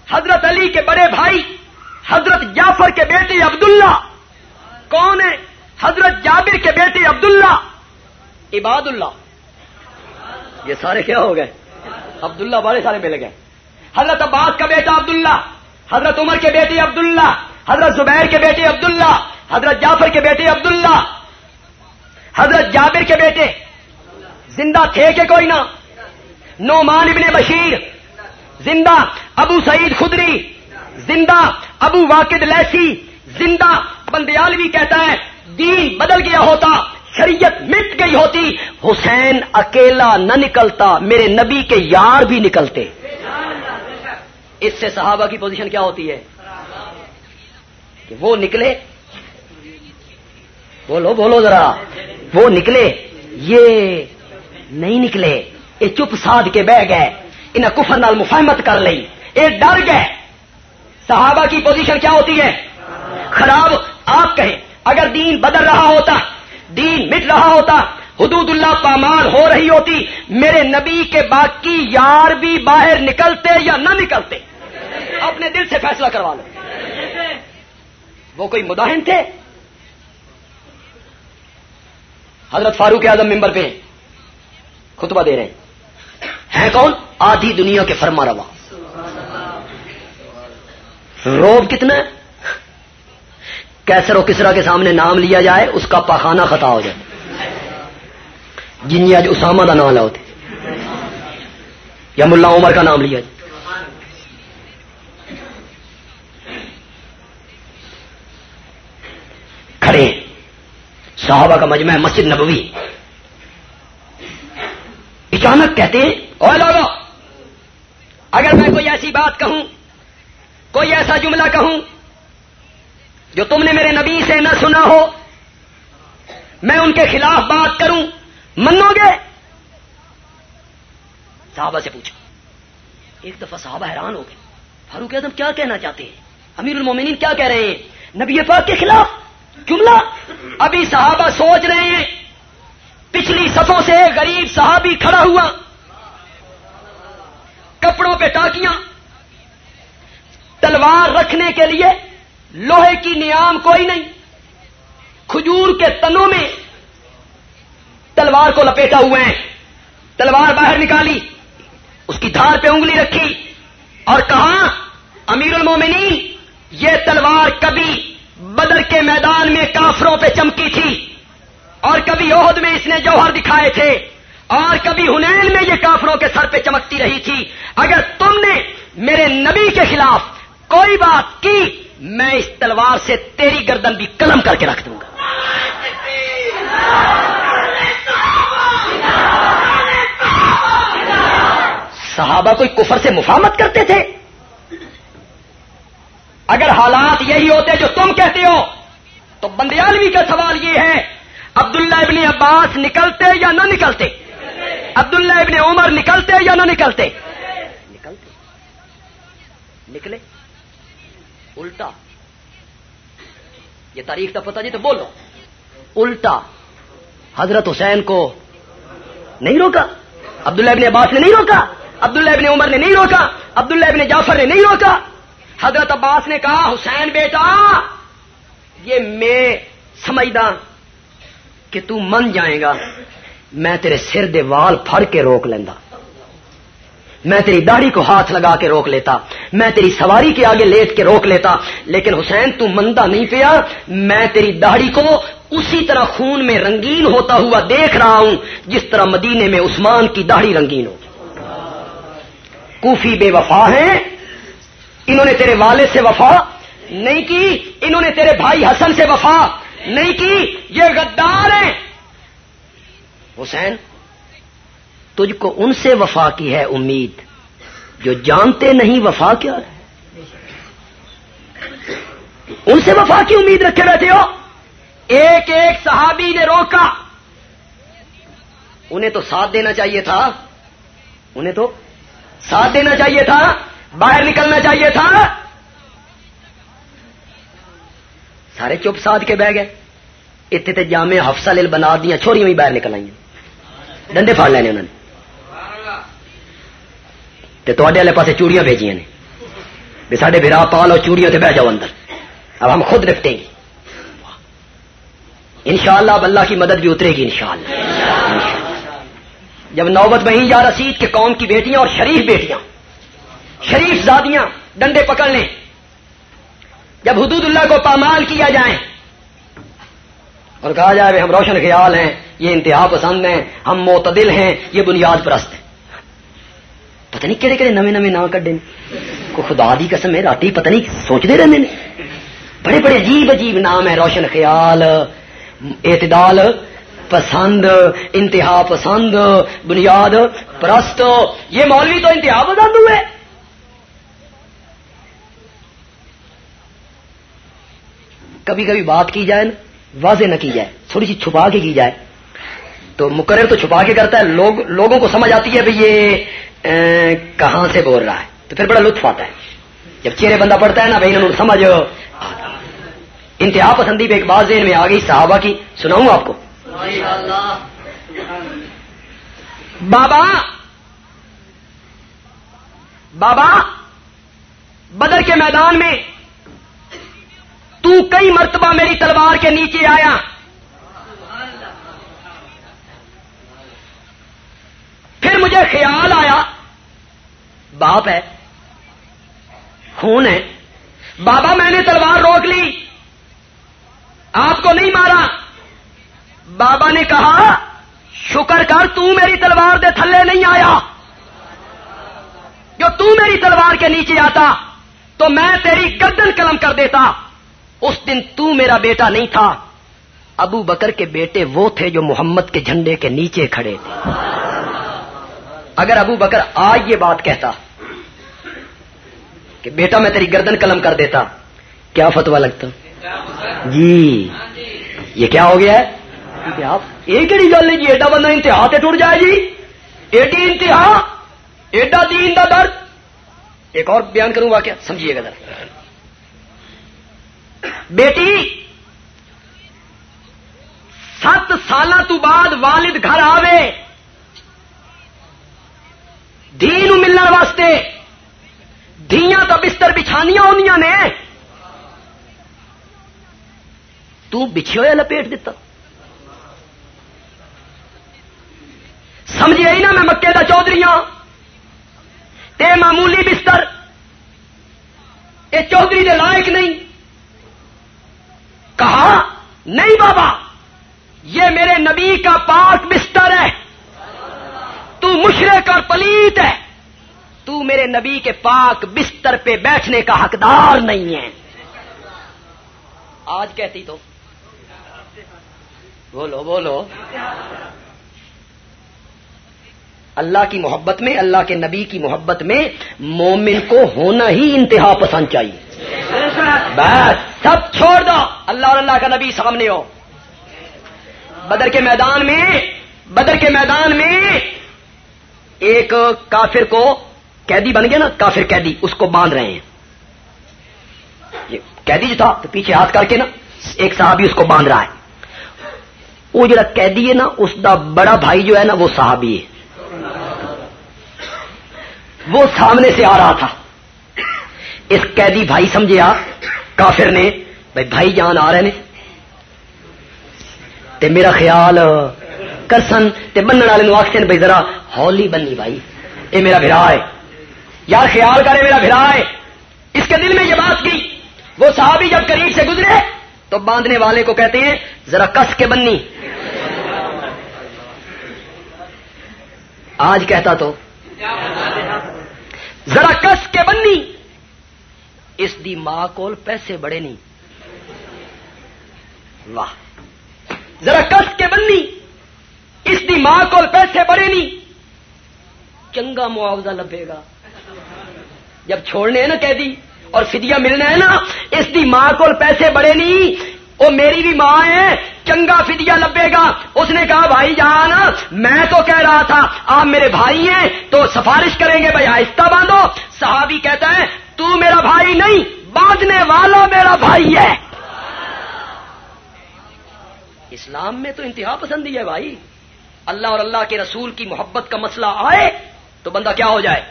حضرت علی کے بڑے بھائی۔ حضرت جعفر کے بیٹے عبداللہ۔ کون ہے؟ حضرت جابر کے بیٹے عبداللہ۔ عباد اللہ یہ سارے کیا ہو گئے؟ عبداللہ بڑے سارے مل گئے۔ حضرت عباس کا بیٹا عبداللہ، حضرت عمر کے بیٹے عبداللہ، حضرت زبیر کے بیٹے عبداللہ، حضرت جعفر کے بیٹے عبداللہ، حضرت جابر کے بیٹے۔ زندہ تھے کہ کوئی نہ؟ نعمان ابن بشیر، زندہ ابو سعید خدری، زندہ ابو واقد لیسی، زندہ بندیالوی کہتا ہے، دین بدل گیا ہوتا۔ شریعت مٹ گئی ہوتی، حسین اکیلا نہ نکلتا، میرے نبی کے یار بھی نکلتے۔ اس سے صحابہ کی پوزیشن کیا ہوتی ہے؟ کہ وہ نکلے۔ بولو بولو ذرا۔ وہ نکلے۔ یہ نہیں نکلے۔ یہ چپ سادھ کے بہ گئے۔ انہیں کفر نال مفاہمت کر لی یہ ڈر گئے۔ صحابہ کی پوزیشن کیا ہوتی ہے؟ خراب۔ آپ کہیں، اگر دین بدل رہا ہوتا دین مٹ رہا ہوتا، حدود اللہ پامال ہو رہی ہوتی، میرے نبی کے باقی یار بھی باہر نکلتے یا نہ نکلتے؟ اپنے دل سے فیصلہ کروا لو۔ وہ کوئی مداحن تھے؟ حضرت فاروق اعظم ممبر پہ خطبہ دے رہے ہیں۔ ہیں کون؟ آدھی دنیا کے فرما روا۔ روب کتنا کیسر و کسرا کے سامنے نام لیا جائے، اس کا پاخانہ خطا ہو جائے۔ جن آج اسامہ کا نام لاؤ تھے۔ یا ملا عمر کا نام لیا جائے۔ کھڑے صحابہ کا مجمع ہے مسجد نبوی۔ اچانک کہتے ہیں اور لوگوں اگر میں کوئی ایسی بات کہوں، کوئی ایسا جملہ کہوں جو تم نے میرے نبی سے نہ سنا ہو، میں ان کے خلاف بات کروں۔ منو گے؟ صحابہ سے پوچھا ایک دفعہ صحابہ حیران ہو گئے۔ فاروق اعظم کیا کہنا چاہتے ہیں؟ امیر المومنین کیا کہہ رہے ہیں؟ نبی پاک کے خلاف جملہ۔ ابھی صحابہ سوچ رہے ہیں۔ پچھلی صفوں سے غریب صحابی کھڑا ہوا۔ کپڑوں پہ ٹاکیاں۔ تلوار رکھنے کے لیے لوہے کی نیام کوئی نہیں۔ کھجور کے تنوں میں تلوار کو لپیٹا ہوئے ہیں۔ تلوار باہر نکالی۔ اس کی دھار پہ انگلی رکھی۔ اور کہا امیر المومنین، یہ تلوار کبھی بدر کے میدان میں کافروں پہ چمکی تھی۔ اور کبھی عہد میں اس نے جوہر دکھائے تھے۔ اور کبھی ہنین میں یہ کافروں کے سر پہ چمکتی رہی تھی۔ اگر تم نے میرے نبی کے خلاف کوئی بات کی میں اس تلوار سے تیری گردن بھی قلم کر کے رکھ دوں گا۔ صحابہ کوئی کفر سے مفاہمت کرتے تھے؟ اگر حالات یہی ہوتے جو تم کہتے ہو، تو بندیالوی کا سوال یہ ہے، عبداللہ ابن عباس نکلتے یا نہ نکلتے؟ عبداللہ ابن عمر نکلتے یا نہ نکلتے؟ نکلتے۔ نکلے۔ الٹا۔ یہ تاریخ کا پتہ جی تو بولو۔ الٹا۔ حضرت حسین کو نہیں روکا۔ عبداللہ ابن عباس نے نہیں روکا۔ عبداللہ ابن عمر نے نہیں روکا۔ عبداللہ ابن جعفر نے نہیں روکا۔ حضرت عباس نے کہا، حسین بیٹا، یہ میں سمجھدا کہ تو من جائے گا، میں تیرے سر دے وال پھڑ کے روک لینا میں تیری داڑھی کو ہاتھ لگا کے روک لیتا، میں تیری سواری کے آگے لیٹ کے روک لیتا، لیکن حسین تو مندہ نہیں پیا، میں تیری داڑھی کو اسی طرح خون میں رنگین ہوتا ہوا دیکھ رہا ہوں، جس طرح مدینے میں عثمان کی داڑھی رنگین ہو۔ کوفی بے وفا ہیں، انہوں نے تیرے والد سے وفا نہیں کی، انہوں نے تیرے بھائی حسن سے وفا نہیں کی، یہ غدار ہیں۔ حسین تجھ کو ان سے وفا کی ہے امید۔ جو جانتے نہیں وفا کیا ہے۔ ان سے وفا کی امید رکھے بیٹھے ہو۔ ایک ایک صحابی نے روکا۔ انہیں تو ساتھ دینا چاہیے تھا۔ انہیں تو ساتھ دینا چاہیے تھا۔ باہر نکلنا چاہیے تھا۔ سارے چپ ساتھ کے بہ گئے۔ اتنے تے جامع ہفسا لل بنا دیا، چھوڑی باہر نکل آئی ڈنڈے پھاڑ لینے انہوں نے۔ تے والے پاسے چوڑیاں بھیجیاں نے۔ بھی سارے برا پا لو چوڑیوں سے بہ جاؤ اندر۔ اب ہم خود نپٹیں گے انشاءاللہ اب اللہ کی مدد بھی اترے گی انشاءاللہ۔ جب نوبت وہیں جا رسید کہ قوم کی بیٹیاں اور شریف بیٹیاں۔ شریف زادیاں ڈنڈے پکڑ لیں جب حدود اللہ کو پامال کیا جائے۔ اور کہا جائے ہم روشن خیال ہیں، یہ انتہا پسند ہیں، ہم معتدل ہیں، یہ بنیاد پرست ہیں۔ پتہ نہیں کہڑے کہڑے نئے نئے نام کڈے کو خدا دی قسم ہے، راتی پتہ نہیں سوچتے رہتے بڑے بڑے عجیب عجیب نام ہیں روشن خیال، اعتدال، پسند، انتہا پسند، بنیاد، پرست۔ یہ مولوی تو انتہا پسند ہوئے۔ کبھی کبھی بات کی جائے نا، واضح نہ کی جائے، تھوڑی سی چھپا کے کی جائے۔ تو مقرر تو چھپا کے کرتا ہے، لوگ، لوگوں کو سمجھ آتی ہے بھائی یہ کہاں سے بول رہا ہے۔ تو پھر بڑا لطف آتا ہے۔ جب چہرے بندہ پڑتا ہے نا بھائی انہوں سمجھ۔ انتہا پسندی پہ ایک بات ذہن میں آ گئی صحابہ کی۔ سناؤں آپ کو؟ بابا! بابا! بدر کے میدان میں تو کئی مرتبہ میری تلوار کے نیچے آیا۔ پھر مجھے خیال آیا، باپ ہے، خون ہے۔ بابا میں نے تلوار روک لی، آپ کو نہیں مارا۔ بابا نے کہا، شکر کر، تو میری تلوار دے تھلے نہیں آیا۔ جو تو میری تلوار کے نیچے آتا، تو میں تیری گردن قلم کر دیتا۔ اس دن تو میرا بیٹا نہیں تھا۔ ابو بکر کے بیٹے وہ تھے جو محمد کے جھنڈے کے نیچے کھڑے تھے۔ اگر ابو بکر آج یہ بات کہتا کہ بیٹا میں تیری گردن قلم کر دیتا، کیا فتوا لگتا؟ جی۔ یہ کیا ہو گیا ہے؟ آپ ایک ہی گل نہیں جی ایڈا بندہ انتہا سے ٹوٹ جائے جی۔ ایڈی انتہا، ایڈا دین دا درد۔ ایک اور بیان کروں گا کیا سمجھیے گا ذرا۔ بیٹی، سات سال بعد والد گھر آوے۔ دھی ملنے واسطے۔ دیا تو بستر بچھانیاں ہونی نے۔ تو بچھے لپیٹ دیتا سمجھ آئی نا میں مکے کا چودھری ہاں۔ تے معمولی بستر۔ یہ چودھری کے لائق نہیں۔ کہا، نہیں بابا، یہ میرے نبی کا پاک بستر ہے۔ تو مشرق اور پلیت ہے۔ تو میرے نبی کے پاک بستر پہ بیٹھنے کا حقدار نہیں ہے۔ آج کہتی تو۔ بولو بولو۔ اللہ کی محبت میں، اللہ کے نبی کی محبت میں مومن کو ہونا ہی انتہا پسند چاہیے۔ بس، سب چھوڑ دو۔ اللہ اور اللہ کا نبی سامنے ہو۔ بدر کے میدان میں، بدر کے میدان میں ایک کافر کو قیدی بن گیا نا، کافر قیدی، اس کو باندھ رہے ہیں۔ یہ قیدی جو تھا، تو پیچھے ہاتھ کر کے نا، ایک صحابی اس کو باندھ رہا ہے۔ وہ جڑا قیدی ہے نا، اس کا بڑا بھائی جو ہے نا، وہ صحابی ہے۔ وہ سامنے سے آ رہا تھا۔ اس قیدی بھائی سمجھے آپ، کافر نے بھائی بھائی جان آ رہے نے۔ تے میرا خیال کرسن تے بننے والے آخر بھائی ذرا ہولی بننی بھائی، اے میرا بھرا ہے۔ یار خیال کرے میرا بھرا ہے۔ اس کے دل میں یہ بات کی، وہ صحابی جب قریب سے گزرے تو باندھنے والے کو کہتے ہیں، ذرا کس کے بننی؟ آج کہتا تو، ذرا کس کے بننی؟ اس دی ماں کو پیسے بڑے نہیں۔ واہ۔ ذرا کس کے بننی؟ اس دی ماں کو پیسے بڑے نہیں۔ چنگا معاوضہ لبے گا۔ جب چھوڑنے ہیں نا قیدی، اور فدیہ ملنا ہے نا، اس دی ماں کو پیسے بڑے نہیں۔ وہ میری بھی ماں ہے، چنگا فدیہ لبے گا۔ اس نے کہا، بھائی جان، میں تو کہہ رہا تھا، آپ میرے بھائی ہیں، تو سفارش کریں گے، بھائی آہستہ باندھو۔ صحابی کہتا ہے، تو میرا بھائی نہیں، باندھنے والا میرا بھائی ہے۔ اسلام میں تو انتہا پسندی ہے، بھائی۔ اللہ اور اللہ کے رسول کی محبت کا مسئلہ آئے تو بندہ کیا ہو جائے؟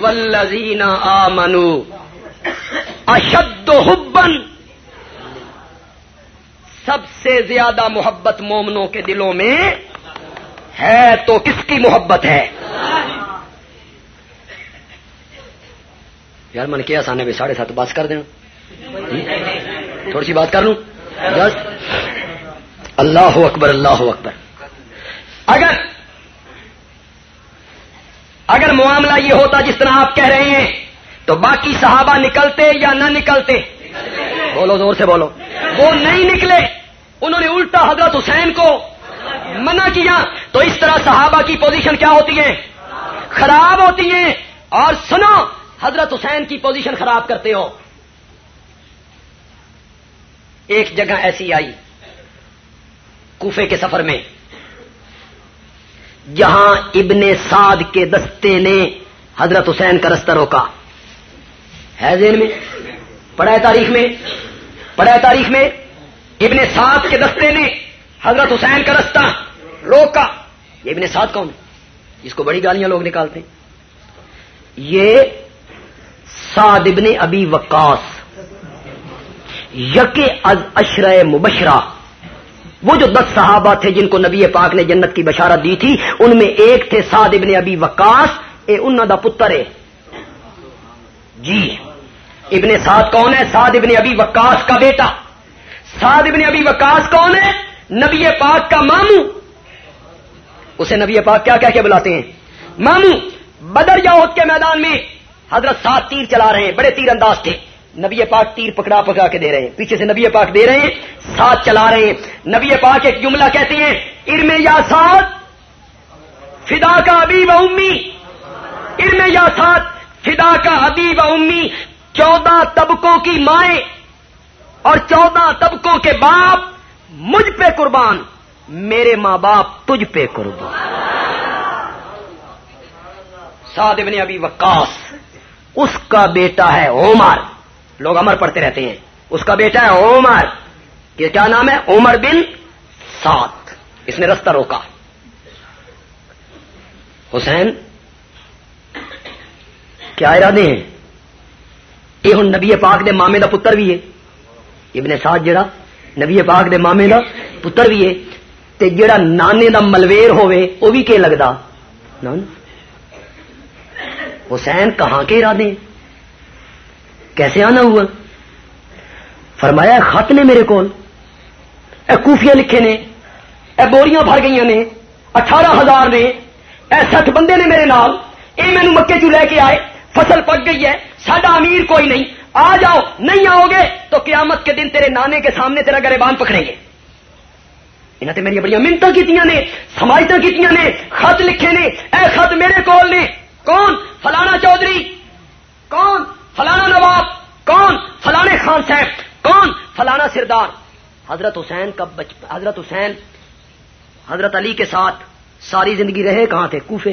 ولزین آ منو اشد حبن سب سے زیادہ محبت مومنوں کے دلوں میں ہے تو کس کی محبت ہے؟ یار من کیا سانے بھی ساڑھے سات بس کر دینا تھوڑی سی بات کر لوں۔ اللہ اکبر اللہ اکبر۔ اگر اگر معاملہ یہ ہوتا جس طرح آپ کہہ رہے ہیں، تو باقی صحابہ نکلتے یا نہ نکلتے؟ بولو زور سے بولو۔ وہ نہیں نکلے، انہوں نے الٹا حضرت حسین کو منع کیا۔ تو اس طرح صحابہ کی پوزیشن کیا ہوتی ہے؟ خراب ہوتی ہے۔ اور سنو، حضرت حسین کی پوزیشن خراب کرتے ہو۔ ایک جگہ ایسی آئی، کوفے کے سفر میں۔ جہاں ابن سعد کے دستے نے حضرت حسین کا رستہ روکا۔ ہے ذہن میں؟ پڑھا ہے تاریخ میں؟ پڑھا ہے تاریخ میں؟ ابن سعد کے دستے نے حضرت حسین کا رستہ روکا۔ یہ ابن سعد کون جس کو بڑی گالیاں لوگ نکالتے یہ سعد ابن ابی وقاص یک از اشر مبشرہ۔ وہ جو دس صحابہ تھے جن کو نبی پاک نے جنت کی بشارت دی تھی، ان میں ایک تھے سعد ابن ابی وقاص۔ اے ان دا پتر ہے جی ابن سعد کون ہے؟ سعد ابن ابی وقاص کا بیٹا۔ سعد ابن ابی وقاص کون ہے؟ نبی پاک کا ماموں اسے نبی پاک کیا کہہ کے بلاتے ہیں؟ ماموں بدر جاؤ کے میدان میں۔ حضرت سات تیر چلا رہے ہیں، بڑے تیر انداز تھے۔ نبی پاک تیر پکڑا پکڑا کے دے رہے ہیں۔ پیچھے سے نبی پاک دے رہے ہیں، ساتھ چلا رہے ہیں۔ نبی پاک ایک جملہ کہتے ہیں، ارم یا ساتھ فدا کا ابی و امی۔ ارم یا ساتھ فدا کا ابی و امی۔ چودہ طبقوں کی مائیں اور چودہ طبقوں کے باپ مجھ پہ قربان۔ میرے ماں باپ تجھ پہ قربان۔ سعد ابن ابی وقاص، اس کا بیٹا ہے عمر۔ لوگ امر پڑھتے رہتے ہیں۔ اس کا بیٹا ہے عمر۔ یہ کیا نام ہے؟ عمر بن سات اس نے رستہ روکا۔ حسین، کیا ارادے ہیں؟ یہ ہوں نبی پاک دے مامے دا پتر بھی ہے۔ ابن سات جڑا نبی پاک دے مامے دا پتر بھی ہے۔ تے جڑا نانے دا ملویر ہوئے وہ بھی کہ لگتا حسین، کہاں کے ارادے ہیں؟ کیسے آنا ہوا؟ فرمایا، خط نے میرے کو کوفیاں لکھے نے، اے بوریاں بھر گئی نے، اٹھارہ ہزار نے، اے سٹھ بندے نے میرے نال۔ یہ مینو مکے چ لے کے آئے، فصل پک گئی ہے سڈا امیر کوئی نہیں۔ آ جاؤ، نہیں آؤ گے تو قیامت کے دن تیرے نانے کے سامنے تیرا گریبان پکڑیں گے۔ انہیں تو میری بڑی منت کی سماجت کی نے، خط لکھے نے، اے خط میرے کول نے۔ کون؟ فلانا چودھری۔ کون؟ فلانا نواب، کون؟ فلانے خان صاحب، کون؟ فلانا سردار۔ حضرت حسین کا بچ... حضرت حسین، حضرت علی کے ساتھ ساری زندگی رہے، کہاں تھے؟ کوفے۔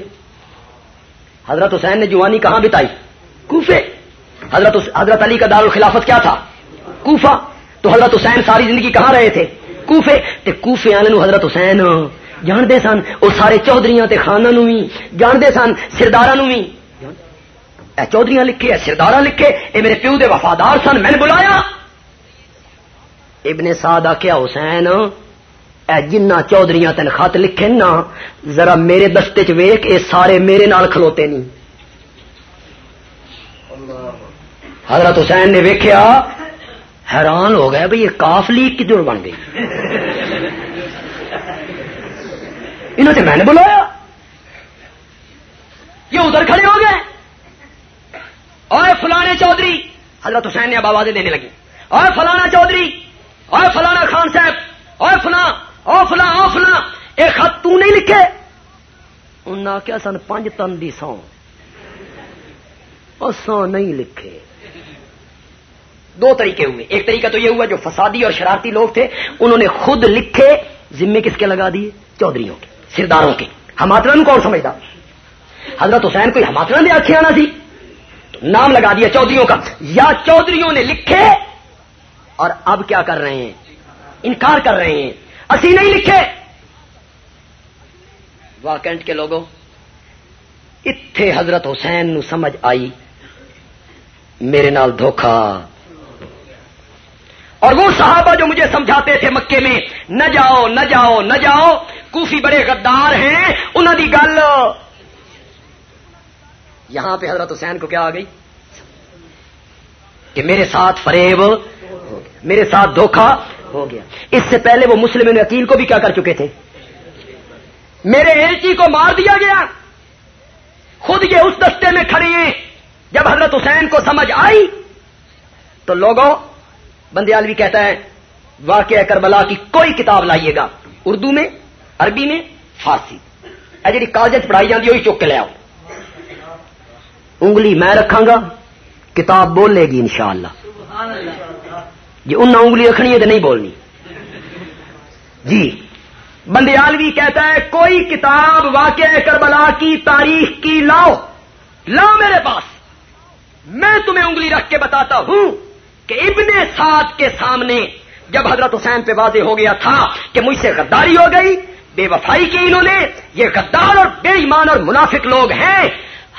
حضرت حسین نے جوانی کہاں بتائی؟ کوفے۔ حضرت حضرت علی کا دار الخلافت کیا تھا؟ کوفہ۔ تو حضرت حسین ساری زندگی کہاں رہے تھے؟ کوفے۔ تے کوفے آنے نو حضرت حسین جانتے سن وہ سارے چودھری خانہ نو بھی جانتے سن سردارا نو بھی اے چودھری لکھے سردار لکھے، اے میرے پیو دے وفادار سن، میں نے بلایا۔ ابن سعد کیا حسین، اے جنہ چودھری تین خط لکھے نا، ذرا میرے دستے چ ویک اے سارے میرے نال کھلوتے نہیں حضرت حسین نے ویکیا حیران ہو گیا بھائی یہ کاف لیگ کدھر بن گئی؟ انہوں نے میں نے بلایا۔ یہ ادھر کھڑے ہو گئے۔ اور فلانے چودھری، حضرت حسین نے اب آوازیں دینے لگی۔ اور فلانا چودھری، اور فلانا خان صاحب، اور فلاں اور فلاں اور فلاں، ایک خط تو نہیں لکھے۔ انہیں کیا سن پانچ تن دی سو سو نہیں لکھے۔ دو طریقے ہوئے۔ ایک طریقہ تو یہ ہوا، جو فسادی اور شرارتی لوگ تھے، انہوں نے خود لکھے، ذمے کس کے لگا دیے؟ چودھریوں کے، سرداروں کے۔ ہماترا کون سمجھتا حضرت حسین کوئی ہماترا نے آخیا آنا سی۔ نام لگا دیا چودھریوں کا۔ یا چودھریوں نے لکھے اور اب کیا کر رہے ہیں؟ انکار کر رہے ہیں۔ اسی نہیں لکھے۔ واکنٹ کے لوگوں اتھے حضرت حسین نو سمجھ آئی۔ میرے نال دھوکھا اور وہ صحابہ جو مجھے سمجھاتے تھے مکے میں، نہ جاؤ نہ جاؤ نہ جاؤ، کوفی بڑے غدار ہیں انہوں کی گل یہاں پہ حضرت حسین کو کیا آ گئی؟ کہ میرے ساتھ فریب ہو گیا۔ میرے ساتھ دھوکہ ہو گیا۔ اس سے پہلے وہ مسلم عقیل کو بھی کیا کر چکے تھے؟ میرے ایلچی کو مار دیا گیا۔ خود یہ اس دستے میں کھڑی ہیں۔ جب حضرت حسین کو سمجھ آئی، تو لوگوں بندیالوی کہتا ہے، واقعہ کربلا کی کوئی کتاب لائیے گا۔ اردو میں، عربی میں، فارسی۔ جی کالج پڑھائی جاتی وہی چک کے لے آؤ۔ انگلی میں رکھا گا، کتاب بولے گی انشاءاللہ۔ جی ان انگلی رکھنی ہے تو نہیں بولنی۔ جی بندیالوی کہتا ہے، کوئی کتاب واقع کربلا کی تاریخ کی لاؤ لاؤ میرے پاس۔ میں تمہیں انگلی رکھ کے بتاتا ہوں کہ ابن سعد کے سامنے جب حضرت حسین پہ واضح ہو گیا تھا کہ مجھ سے غداری ہو گئی، بے وفائی کی انہوں نے، یہ غدار اور بے ایمان اور منافق لوگ ہیں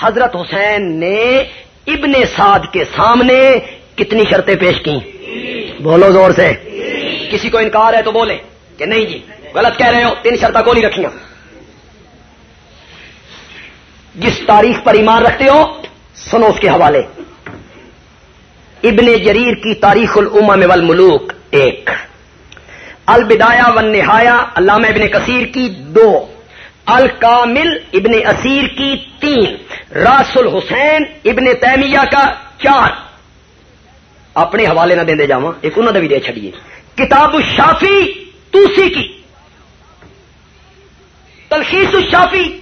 حضرت حسین نے ابن سعد کے سامنے کتنی شرطیں پیش کی بولو زور سے۔ کسی کو انکار ہے تو بولے کہ نہیں جی غلط کہہ رہے ہو، تین شرطیں کو نہیں رکھیاں؟ جس تاریخ پر ایمان رکھتے ہو، سنو اس کے حوالے۔ ابن جریر کی تاریخ الامم والملوک ایک۔ البدایا ون نہایا علامہ ابن کثیر کی دو۔ الکامل ابن اسیر کی تین راس الحسین ابن تیمیہ کا چار۔ اپنے حوالے نہ دیں دے جاواں ایک انہوں نے بھی دے چڑیے کتاب الشافی توسی کی۔ تلخیص الشافی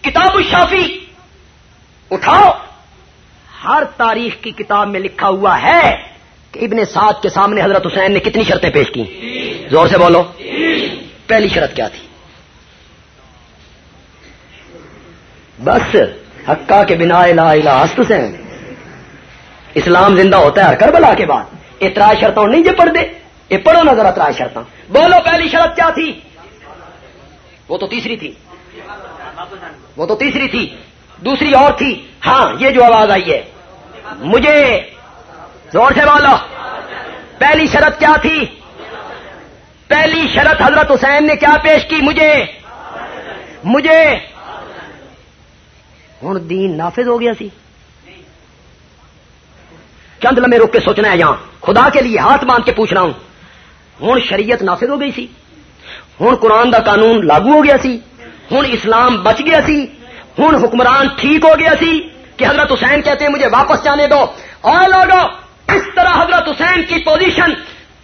کتاب الشافی۔ اٹھاؤ۔ ہر تاریخ کی کتاب میں لکھا ہوا ہے کہ ابن سعد کے سامنے حضرت حسین نے کتنی شرطیں پیش کی زور سے بولو۔ پہلی شرط کیا تھی؟ بس حقا کے بنا الہ الہ حسین اسلام زندہ ہوتا ہے ہر کربلا کے بعد۔ اترا شرطوں نہیں جے پڑھ دے۔ یہ پڑھو نا ذرا اترا شرطیں بولو پہلی شرط کیا تھی؟ وہ تو تیسری تھی۔ وہ تو تیسری تھی۔ دوسری اور تھی۔ ہاں یہ جو آواز آئی ہے۔ مجھے زور سے بولو۔ پہلی شرط کیا تھی؟ پہلی شرط حضرت حسین نے کیا پیش کی؟ مجھے۔ مجھے ہوں دین نافذ ہو گیا سی۔ چند لمبے روک کے سوچنا ہے یہاں۔ خدا کے لیے ہاتھ باندھ کے پوچھ رہا ہوں۔ ہوں شریعت نافذ ہو گئی سی۔ ہوں قرآن دا قانون لاگو ہو گیا سی۔ ہوں اسلام بچ گیا سی۔ ہوں حکمران ٹھیک ہو گیا سی کہ حضرت حسین کہتے ہیں، مجھے واپس جانے دو۔ اور لوگوں اس طرح حضرت حسین کی پوزیشن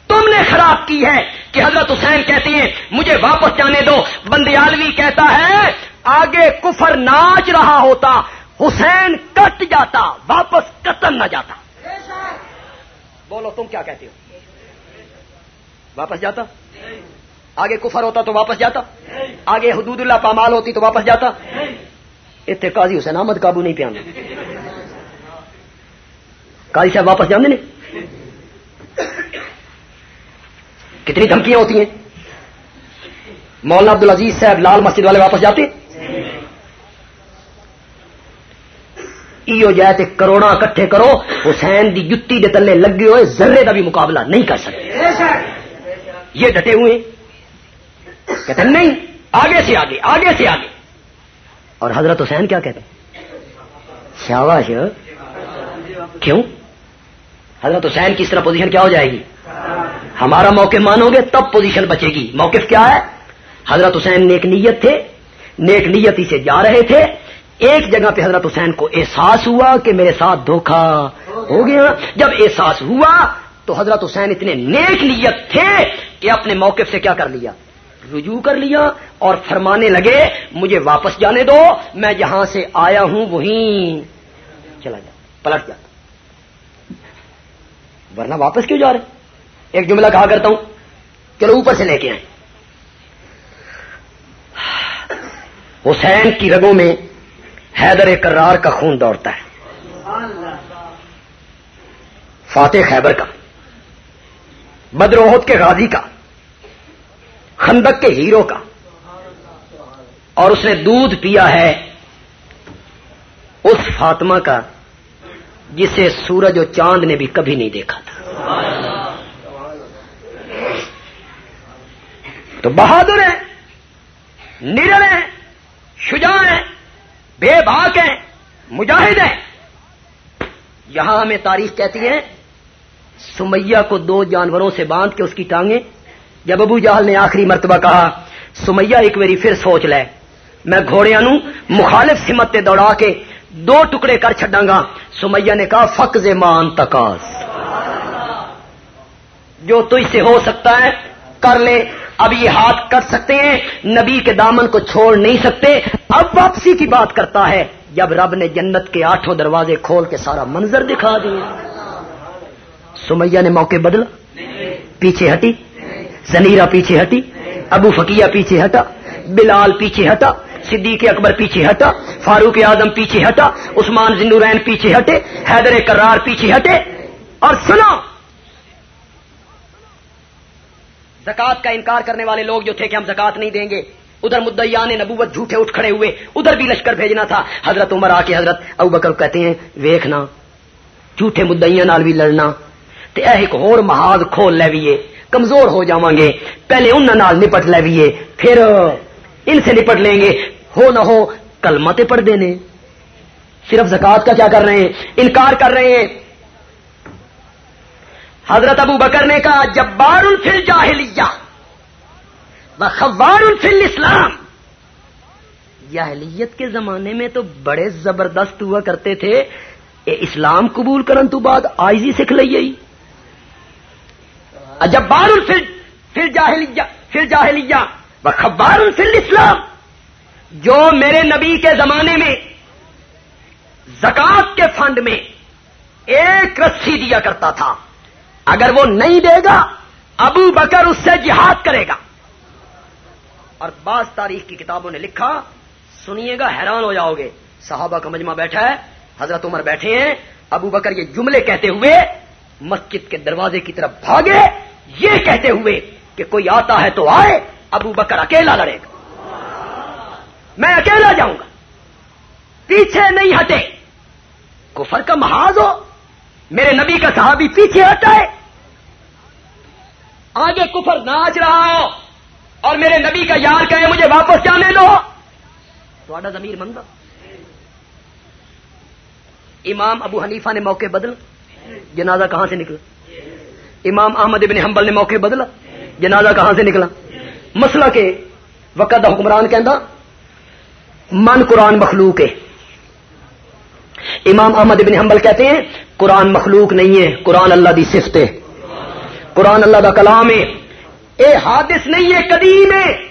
تم نے خراب کی ہے کہ حضرت حسین کہتی ہیں، مجھے واپس جانے دو۔ بندیالوی کہتا ہے آگے کفر ناچ رہا ہوتا، حسین کٹ جاتا، واپس قتل نہ جاتا۔ بولو، تم کیا کہتے ہو؟ واپس جاتا؟ آگے کفر ہوتا تو واپس جاتا؟ آگے حدود اللہ پامال ہوتی تو واپس جاتا؟ اتنے قاضی حسین احمد قابو نہیں پیانے۔ قاضی صاحب واپس جانے کتنی دھمکیاں ہوتی ہیں؟ مولانا عبدالعزیز صاحب لال مسجد والے واپس جاتے؟ ایو جائے تے کروڑا کٹھے کرو حسین دی جتی دے تلے لگے ہوئے ذرے کا بھی مقابلہ نہیں کر سکتے۔ یہ ڈٹے ہوئے۔ کہتے نہیں آگے سے آگے آگے سے آگے۔ اور حضرت حسین کیا کہتے شاباش۔ کیوں؟ حضرت حسین کی اس طرح پوزیشن کیا ہو جائے گی؟ ہمارا موقع مانو گے تب پوزیشن بچے گی۔ موقف کیا ہے؟ حضرت حسین نیک نیت تھے نیک نیتی سے جا رہے تھے۔ ایک جگہ پہ حضرت حسین کو احساس ہوا کہ میرے ساتھ دھوکھا ہو گیا۔ جب احساس ہوا تو حضرت حسین اتنے نیک نیت تھے کہ اپنے موقف سے کیا کر لیا؟ رجوع کر لیا اور فرمانے لگے، مجھے واپس جانے دو، میں جہاں سے آیا ہوں وہیں۔ چلا جا پلٹ جاتا ورنہ واپس کیوں جا رہے؟ ایک جملہ کہا کرتا ہوں چلو اوپر سے لے کے آئے حسین کی رگوں میں حیدر کرار کا خون دوڑتا ہے۔ فاتح خیبر کا۔ بدروہت کے غازی کا۔ خندق کے ہیرو کا۔ اور اس نے دودھ پیا ہے۔ اس فاطمہ کا جسے سورج اور چاند نے بھی کبھی نہیں دیکھا تھا۔ تو بہادر ہیں، نرل ہیں، شجاع ہیں۔ بے باک ہیں، مجاہد ہیں۔ یہاں ہمیں تاریخ کہتی ہے سمیہ کو دو جانوروں سے باندھ کے اس کی ٹانگیں۔ جب ابو جہل نے آخری مرتبہ کہا، سمیہ ایک باری پھر سوچ لے۔ میں گھوڑیا نو مخالف سمت دوڑا کے دو ٹکڑے کر چڈا گا سمیہ نے کہا فک مان تکاس جو تجھ سے ہو سکتا ہے، کر لے۔ اب یہ ہاتھ کر سکتے ہیں، نبی کے دامن کو چھوڑ نہیں سکتے۔ اب واپسی کی بات کرتا ہے۔ جب رب نے جنت کے آٹھوں دروازے کھول کے سارا منظر دکھا دیا۔ سمیہ نے موقع بدلا۔ پیچھے ہٹی۔ زنیرا پیچھے ہٹی۔ ابو فقیہ پیچھے ہٹا۔ بلال پیچھے ہٹا۔ صدیق اکبر پیچھے ہٹا۔ فاروق اعظم پیچھے ہٹا۔ عثمان زنورین پیچھے ہٹے۔ حیدر کرار پیچھے ہٹے۔ اور سنو۔ زکات کا انکار کرنے والے لوگ جو تھے کہ ہم زکات نہیں دیں گے۔ ادھر مدعیا نے نبوت جھوٹے اٹھ کھڑے ہوئے، ادھر بھی لشکر بھیجنا تھا۔ حضرت عمر آ کے حضرت ابو بکر کہتے ہیں ویخنا جھوٹے مدعیا نال بھی لڑنا۔ تے ایک ہور محاذ کھول لے کمزور ہو جاواں گے۔ پہلے ان نال نپٹ لے پھر ان سے نپٹ لیں گے۔ ہو نہ ہو کلمہ تے پڑھ دینے صرف زکات کا کیا کر رہے ہیں؟ انکار کر رہے ہیں۔ حضرت ابو بکر نے کہا، جبار الفل جاہلیہ و الفل اسلام جاہلیت کے زمانے میں تو بڑے زبردست ہوا کرتے تھے۔ اے اسلام قبول کرن تو بعد آئزی سکھ لئی جبار الفل پھر جاہلیہ پھر جاہلیہ و الفل اسلام جو میرے نبی کے زمانے میں زکات کے فنڈ میں ایک رسی دیا کرتا تھا۔ اگر وہ نہیں دے گا، ابو بکر اس سے جہاد کرے گا۔ اور بعض تاریخ کی کتابوں نے لکھا، سنیے گا، حیران ہو جاؤ گے۔ صحابہ کا مجمع بیٹھا ہے، حضرت عمر بیٹھے ہیں۔ ابو بکر یہ جملے کہتے ہوئے مسجد کے دروازے کی طرف بھاگے۔ یہ کہتے ہوئے کہ کوئی آتا ہے تو آئے، ابو بکر اکیلا لڑے گا۔ میں اکیلا جاؤں گا۔ پیچھے نہیں ہٹے۔ کفر کا محاذ ہو۔ میرے نبی کا صحابی پیچھے ہٹا ہے آگے کفر ناچ رہا ہو اور میرے نبی کا یار کہے مجھے واپس جانے دو۔ تو ضمیر مندہ امام ابو حنیفہ نے موقع بدل جنازہ کہاں سے نکلا؟ امام احمد ابن حنبل نے موقع بدلا۔ جنازہ کہاں سے نکلا؟ مسئلہ کے وقت حکمران کہندا، من قرآن مخلوق ہے۔ امام احمد ابن حنبل کہتے ہیں قرآن مخلوق نہیں ہے، قرآن اللہ دی صفت ہے۔ قرآن اللہ دا کلام ہے۔ اے حادث نہیں ہے، قدیم ہے۔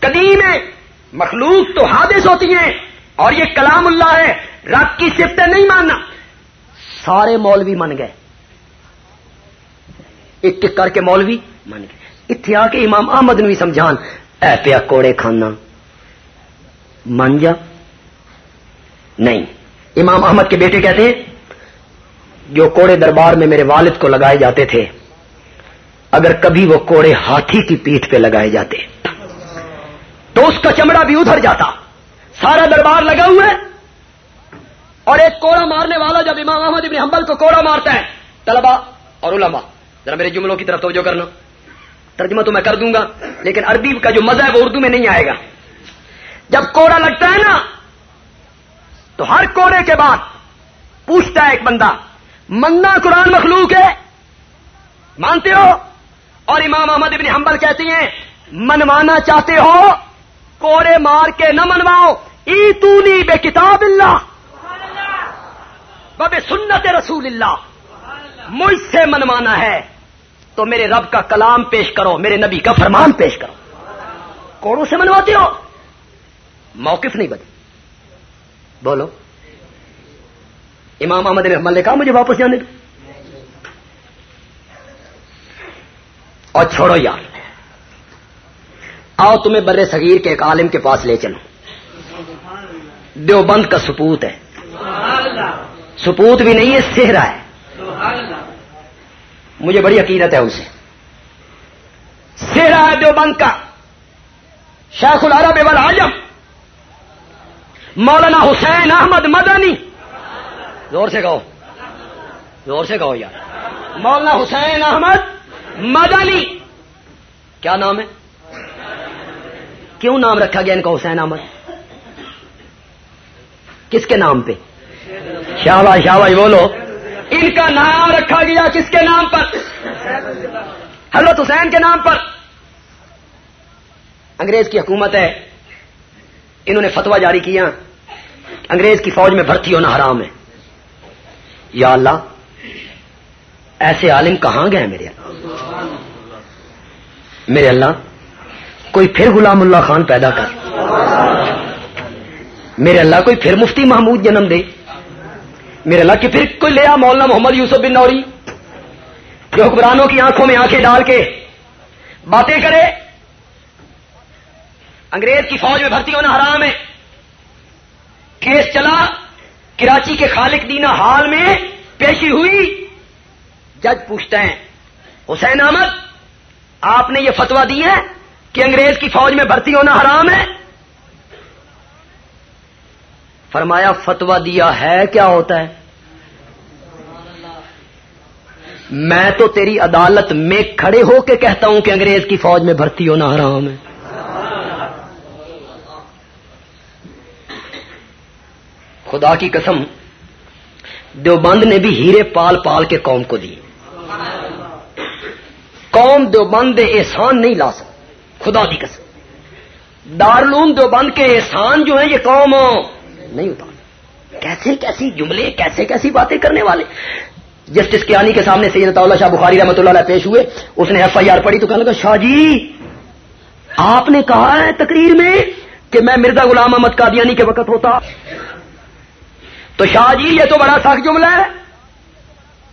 قدیم ہے۔ مخلوق تو حادث ہوتی ہیں۔ اور یہ کلام اللہ ہے۔ رب کی صفتیں نہیں ماننا۔ سارے مولوی من گئے۔ ایک ایک کر کے مولوی من گئے۔ اتنے آ کے امام احمد نے بھی سمجھان۔ اے پیا کوڑے کھانا۔ من جا۔ نہیں۔ امام احمد کے بیٹے کہتے ہیں، جو کوڑے دربار میں میرے والد کو لگائے جاتے تھے، اگر کبھی وہ کوڑے ہاتھی کی پیٹھ پہ لگائے جاتے، تو اس کا چمڑا بھی ادھر جاتا، سارا دربار لگا ہوا ہے۔ اور ایک کوڑا مارنے والا جب امام احمد ابن حنبل کو کوڑا مارتا ہے طلبا اور علماء، ذرا میرے جملوں کی طرف توجہ کرنا۔ ترجمہ تو میں کر دوں گا، لیکن عربی کا جو مزہ ہے وہ اردو میں نہیں آئے گا۔ جب کوڑا لگتا ہے نا تو ہر کوڑے کے بعد پوچھتا ہے ایک بندہ، منا قرآن مخلوق ہے؟ مانتے ہو؟ اور امام احمد ابن حنبل کہتی ہیں، منوانا چاہتے ہو؟ کوڑے مار کے نہ منواؤ۔ ای بے کتاب اللہ۔ بے سنت رسول اللہ۔ مجھ سے منوانا ہے۔ تو میرے رب کا کلام پیش کرو، میرے نبی کا فرمان پیش کرو۔ کوڑوں سے منواتے ہو؟ موقف نہیں بدل بولو۔ امام احمد رحمان نے کہا، مجھے واپس جانے دو۔ اور چھوڑو یار۔ آؤ تمہیں برے صغیر کے ایک عالم کے پاس لے چلو دیوبند کا سپوت ہے۔ سپوت بھی نہیں ہے سہرا ہے۔ مجھے بڑی عقیدت ہے ان سے سہرا ہے دیوبند کا۔ شیخ العرب والعجم مولانا حسین احمد مدنی۔ زور سے کہو۔ زور سے کہو یار۔ مولانا حسین احمد مدنی۔ کیا نام ہے؟ کیوں نام رکھا گیا ان کا حسین احمد؟ کس کے نام پہ؟ شاہباز شاہباز بولو۔ ان کا نام رکھا گیا کس کے نام پر؟ حضرت حسین کے نام پر۔ انگریز کی حکومت ہے۔ انہوں نے فتوا جاری کیا، انگریز کی فوج میں بھرتی ہونا حرام ہے۔ یا اللہ، ایسے عالم کہاں گئے میرے اللہ؟ میرے اللہ، کوئی پھر غلام اللہ خان پیدا کر۔ میرے اللہ، کوئی پھر مفتی محمود جنم دے۔ میرے اللہ، کہ پھر کوئی لیا مولانا محمد یوسف بن نوری۔ جو حکمرانوں کی آنکھوں میں آنکھیں ڈال کے باتیں کرے انگریز کی فوج میں بھرتی ہونا حرام ہے۔ کیس چلا، کراچی کے خالق دینا حال میں پیشی ہوئی۔ جج پوچھتے ہیں، حسین احمد، آپ نے یہ فتوا دی ہے کہ انگریز کی فوج میں بھرتی ہونا حرام ہے؟ فرمایا فتوا دیا ہے، کیا ہوتا ہے؟ میں تو تیری عدالت میں کھڑے ہو کے کہتا ہوں کہ انگریز کی فوج میں بھرتی ہونا حرام ہے۔ خدا کی قسم، دیوبند نے بھی ہیرے پال پال کے قوم کو دی قوم دیوبند احسان نہیں لا سکتی، خدا کی قسم۔ دارالعلوم دیوبند کے احسان جو ہیں، یہ قوم نہیں اتار کیسے کیسی جملے، کیسے کیسی باتیں کرنے والے۔ جسٹس کیانی کے سامنے سید اللہ شاہ بخاری رحمۃ اللہ علیہ پیش ہوئے۔ اس نے ایف آئی آر پڑھی تو کہنے لگا، شاہ جی آپ نے کہا ہے تقریر میں کہ میں مرزا غلام احمد قادیانی کے وقت ہوتا۔ تو شاہ جی یہ تو بڑا سخت جملہ ہے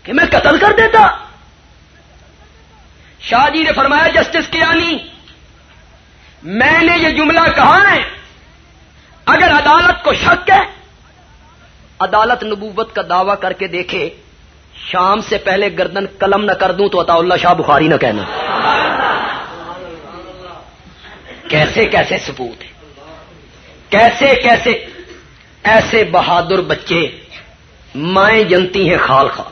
کہ میں قتل کر دیتا۔ شاہ جی نے فرمایا، جسٹس کیانی، میں نے یہ جملہ کہا ہے، اگر عدالت کو شک ہے، عدالت نبوت کا دعوی کر کے دیکھے، شام سے پہلے گردن قلم نہ کر دوں تو عطا اللہ شاہ بخاری نہ کہنا۔ کیسے کیسے سپوت ہے؟ کیسے کیسے ایسے بہادر بچے مائیں جنتی ہیں خال خال۔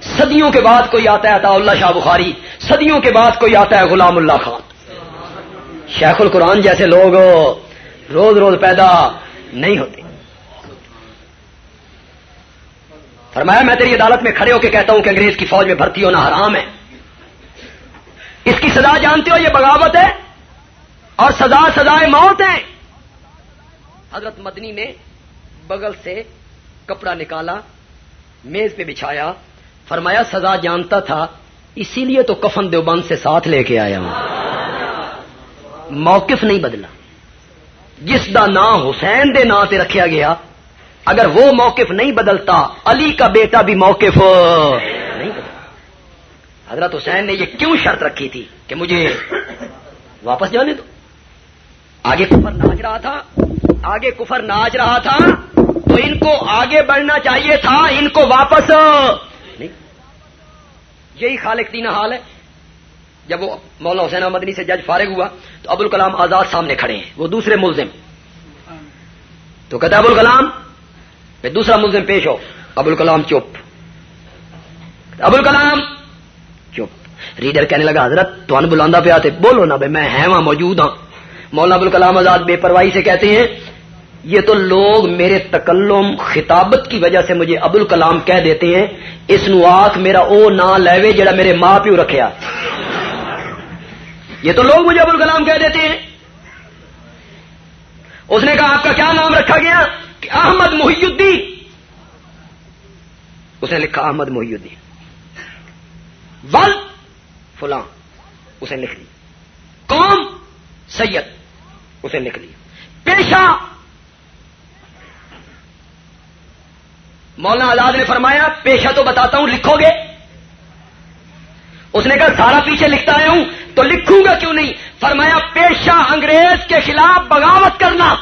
صدیوں کے بعد کوئی آتا ہے عطا اللہ شاہ بخاری، صدیوں کے بعد کوئی آتا ہے غلام اللہ خان۔ شیخ القرآن جیسے لوگ روز روز پیدا نہیں ہوتے۔ فرمایا، میں تیری عدالت میں کھڑے ہو کے کہتا ہوں کہ انگریز کی فوج میں بھرتی ہونا حرام ہے۔ اس کی سزا جانتے ہو یہ بغاوت ہے اور سزا سزائے موت ہے۔ حضرت مدنی نے بغل سے کپڑا نکالا، میز پہ بچھایا، فرمایا سزا جانتا تھا، اسی لیے تو کفن دیوبند سے ساتھ لے کے آیا ہوں۔ موقف نہیں بدلا۔ جس دا نام حسین دے نا تے رکھیا گیا، اگر وہ موقف نہیں بدلتا، علی کا بیٹا بھی موقف نہیں بدلتا۔ حضرت حسین نے یہ کیوں شرط رکھی تھی کہ مجھے واپس جانے دو؟ آگے کفر ناچ رہا تھا آگے کفر ناچ رہا تھا، تو ان کو آگے بڑھنا چاہیے تھا، ان کو واپس۔ نہیں، یہی خالق تین حال ہے۔ جب وہ مولانا حسین مدنی سے جج فارغ ہوا، تو ابو الکلام آزاد سامنے کھڑے ہیں، وہ دوسرے ملزم۔ تو کہتا ابو الکلام پھر دوسرا ملزم پیش ہو۔ ابو الکلام، چپ۔ ابو الکلام، چپ۔ ریڈر کہنے لگا، حضرت، تو ان بلاندا پہ آتے۔ بولو نا بھائی، میں ہے وہاں موجود ہوں مولانا ابو الکلام آزاد بے پرواہی سے کہتے ہیں یہ تو لوگ میرے تکلم خطابت کی وجہ سے مجھے ابو الکلام کہہ دیتے ہیں، اس نو آخ میرا او نہ لے جڑا میرے ماں پیو رکھیا یہ تو لوگ مجھے ابو الکلام کہہ دیتے ہیں۔ اس نے کہا، آپ کا کیا نام رکھا گیا؟ کہ احمد محی الدین اس نے لکھا، احمد محی الدین ول فلاں اسے لکھ لی۔ قوم سید اسے لکھ لی۔ پیشہ مولانا آزاد نے فرمایا، پیشہ تو بتاتا ہوں، لکھو گے؟ اس نے کہا، سارا پیچھے لکھتا آیا ہوں، تو لکھوں گا کیوں نہیں؟ فرمایا، پیشہ انگریز کے خلاف بغاوت کرنا۔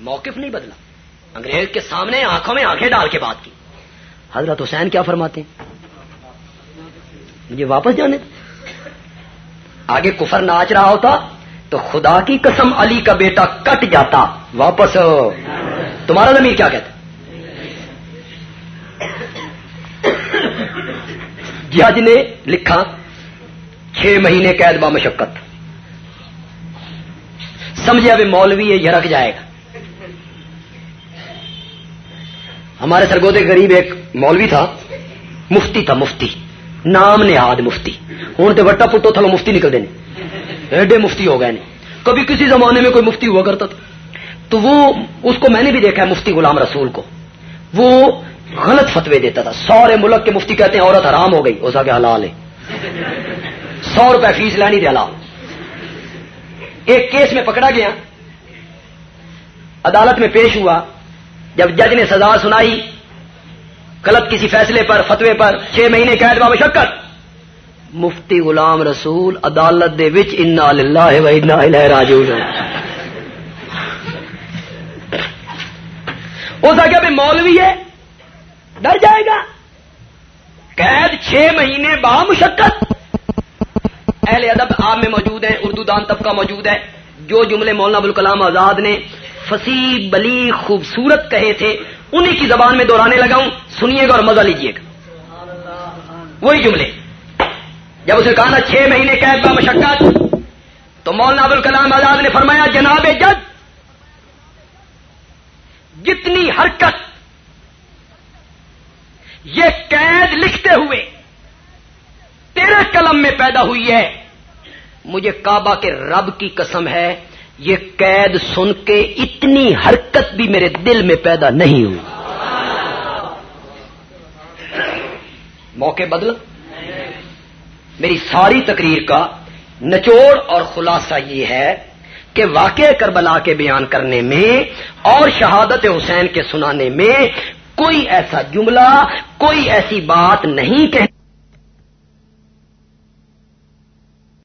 موقف نہیں بدلا۔ انگریز کے سامنے آنکھوں میں آنکھیں ڈال کے بات کی۔ حضرت حسین کیا فرماتے ہیں؟ مجھے واپس جانے آگے کفر ناچ رہا ہوتا تو خدا کی قسم علی کا بیٹا کٹ جاتا۔ واپس تمہارا زمین کیا کہتا جج جی ہاں جی نے لکھا، چھ مہینے قید با مشقت۔ سمجھے ابھی مولوی یہ رکھ جائے گا۔ ہمارے سرگودے غریب ایک مولوی تھا، مفتی تھا، مفتی۔ نام نے آد مفتی۔ ہوں تو وٹا پٹو تھلو مفتی نکل دینے ایڈے مفتی ہو گئے کبھی کسی زمانے میں کوئی مفتی ہوا کرتا تھا۔ تو وہ اس کو میں نے بھی دیکھا ہے مفتی غلام رسول کو۔ وہ غلط فتوے دیتا تھا۔ سارے ملک کے مفتی کہتے ہیں عورت حرام ہو گئی۔ اس کا حلال ہے۔ سو روپے فیس لینی دے حلال۔ ایک کیس میں پکڑا گیا۔ عدالت میں پیش ہوا۔ جب جج نے سزا سنائی، غلط کسی فیصلے پر فتوے پر، چھ مہینے قید باب شکت مفتی غلام رسول عدالت دے وچ انا للہ و انا الیہ راجعون۔ ہو سکے بھی مولوی ہے؟ ڈر جائے گا۔ قید چھ مہینے با مشقت۔ اہل ادب آپ میں موجود ہیں، اردو دان طبقہ موجود ہے۔ جو جملے مولانا ابوالکلام آزاد نے فصیح بلی خوبصورت کہے تھے، انہی کی زبان میں دوہرانے لگا ہوں۔ سنیے گا اور مزہ لیجیے گا۔ وہی جملے۔ جب اسے کہا نا، چھ مہینے قید با مشقت، تو مولانا ابوالکلام آزاد نے فرمایا، جناب جج جتنی حرکت یہ قید لکھتے ہوئے تیرے قلم میں پیدا ہوئی ہے، مجھے کعبہ کے رب کی قسم ہے، یہ قید سن کے اتنی حرکت بھی میرے دل میں پیدا نہیں ہوئی۔ موقع بدل میری ساری تقریر کا نچوڑ اور خلاصہ یہ ہے کہ واقع کربلا کے بیان کرنے میں اور شہادت حسین کے سنانے میں کوئی ایسا جملہ، کوئی ایسی بات نہیں کہ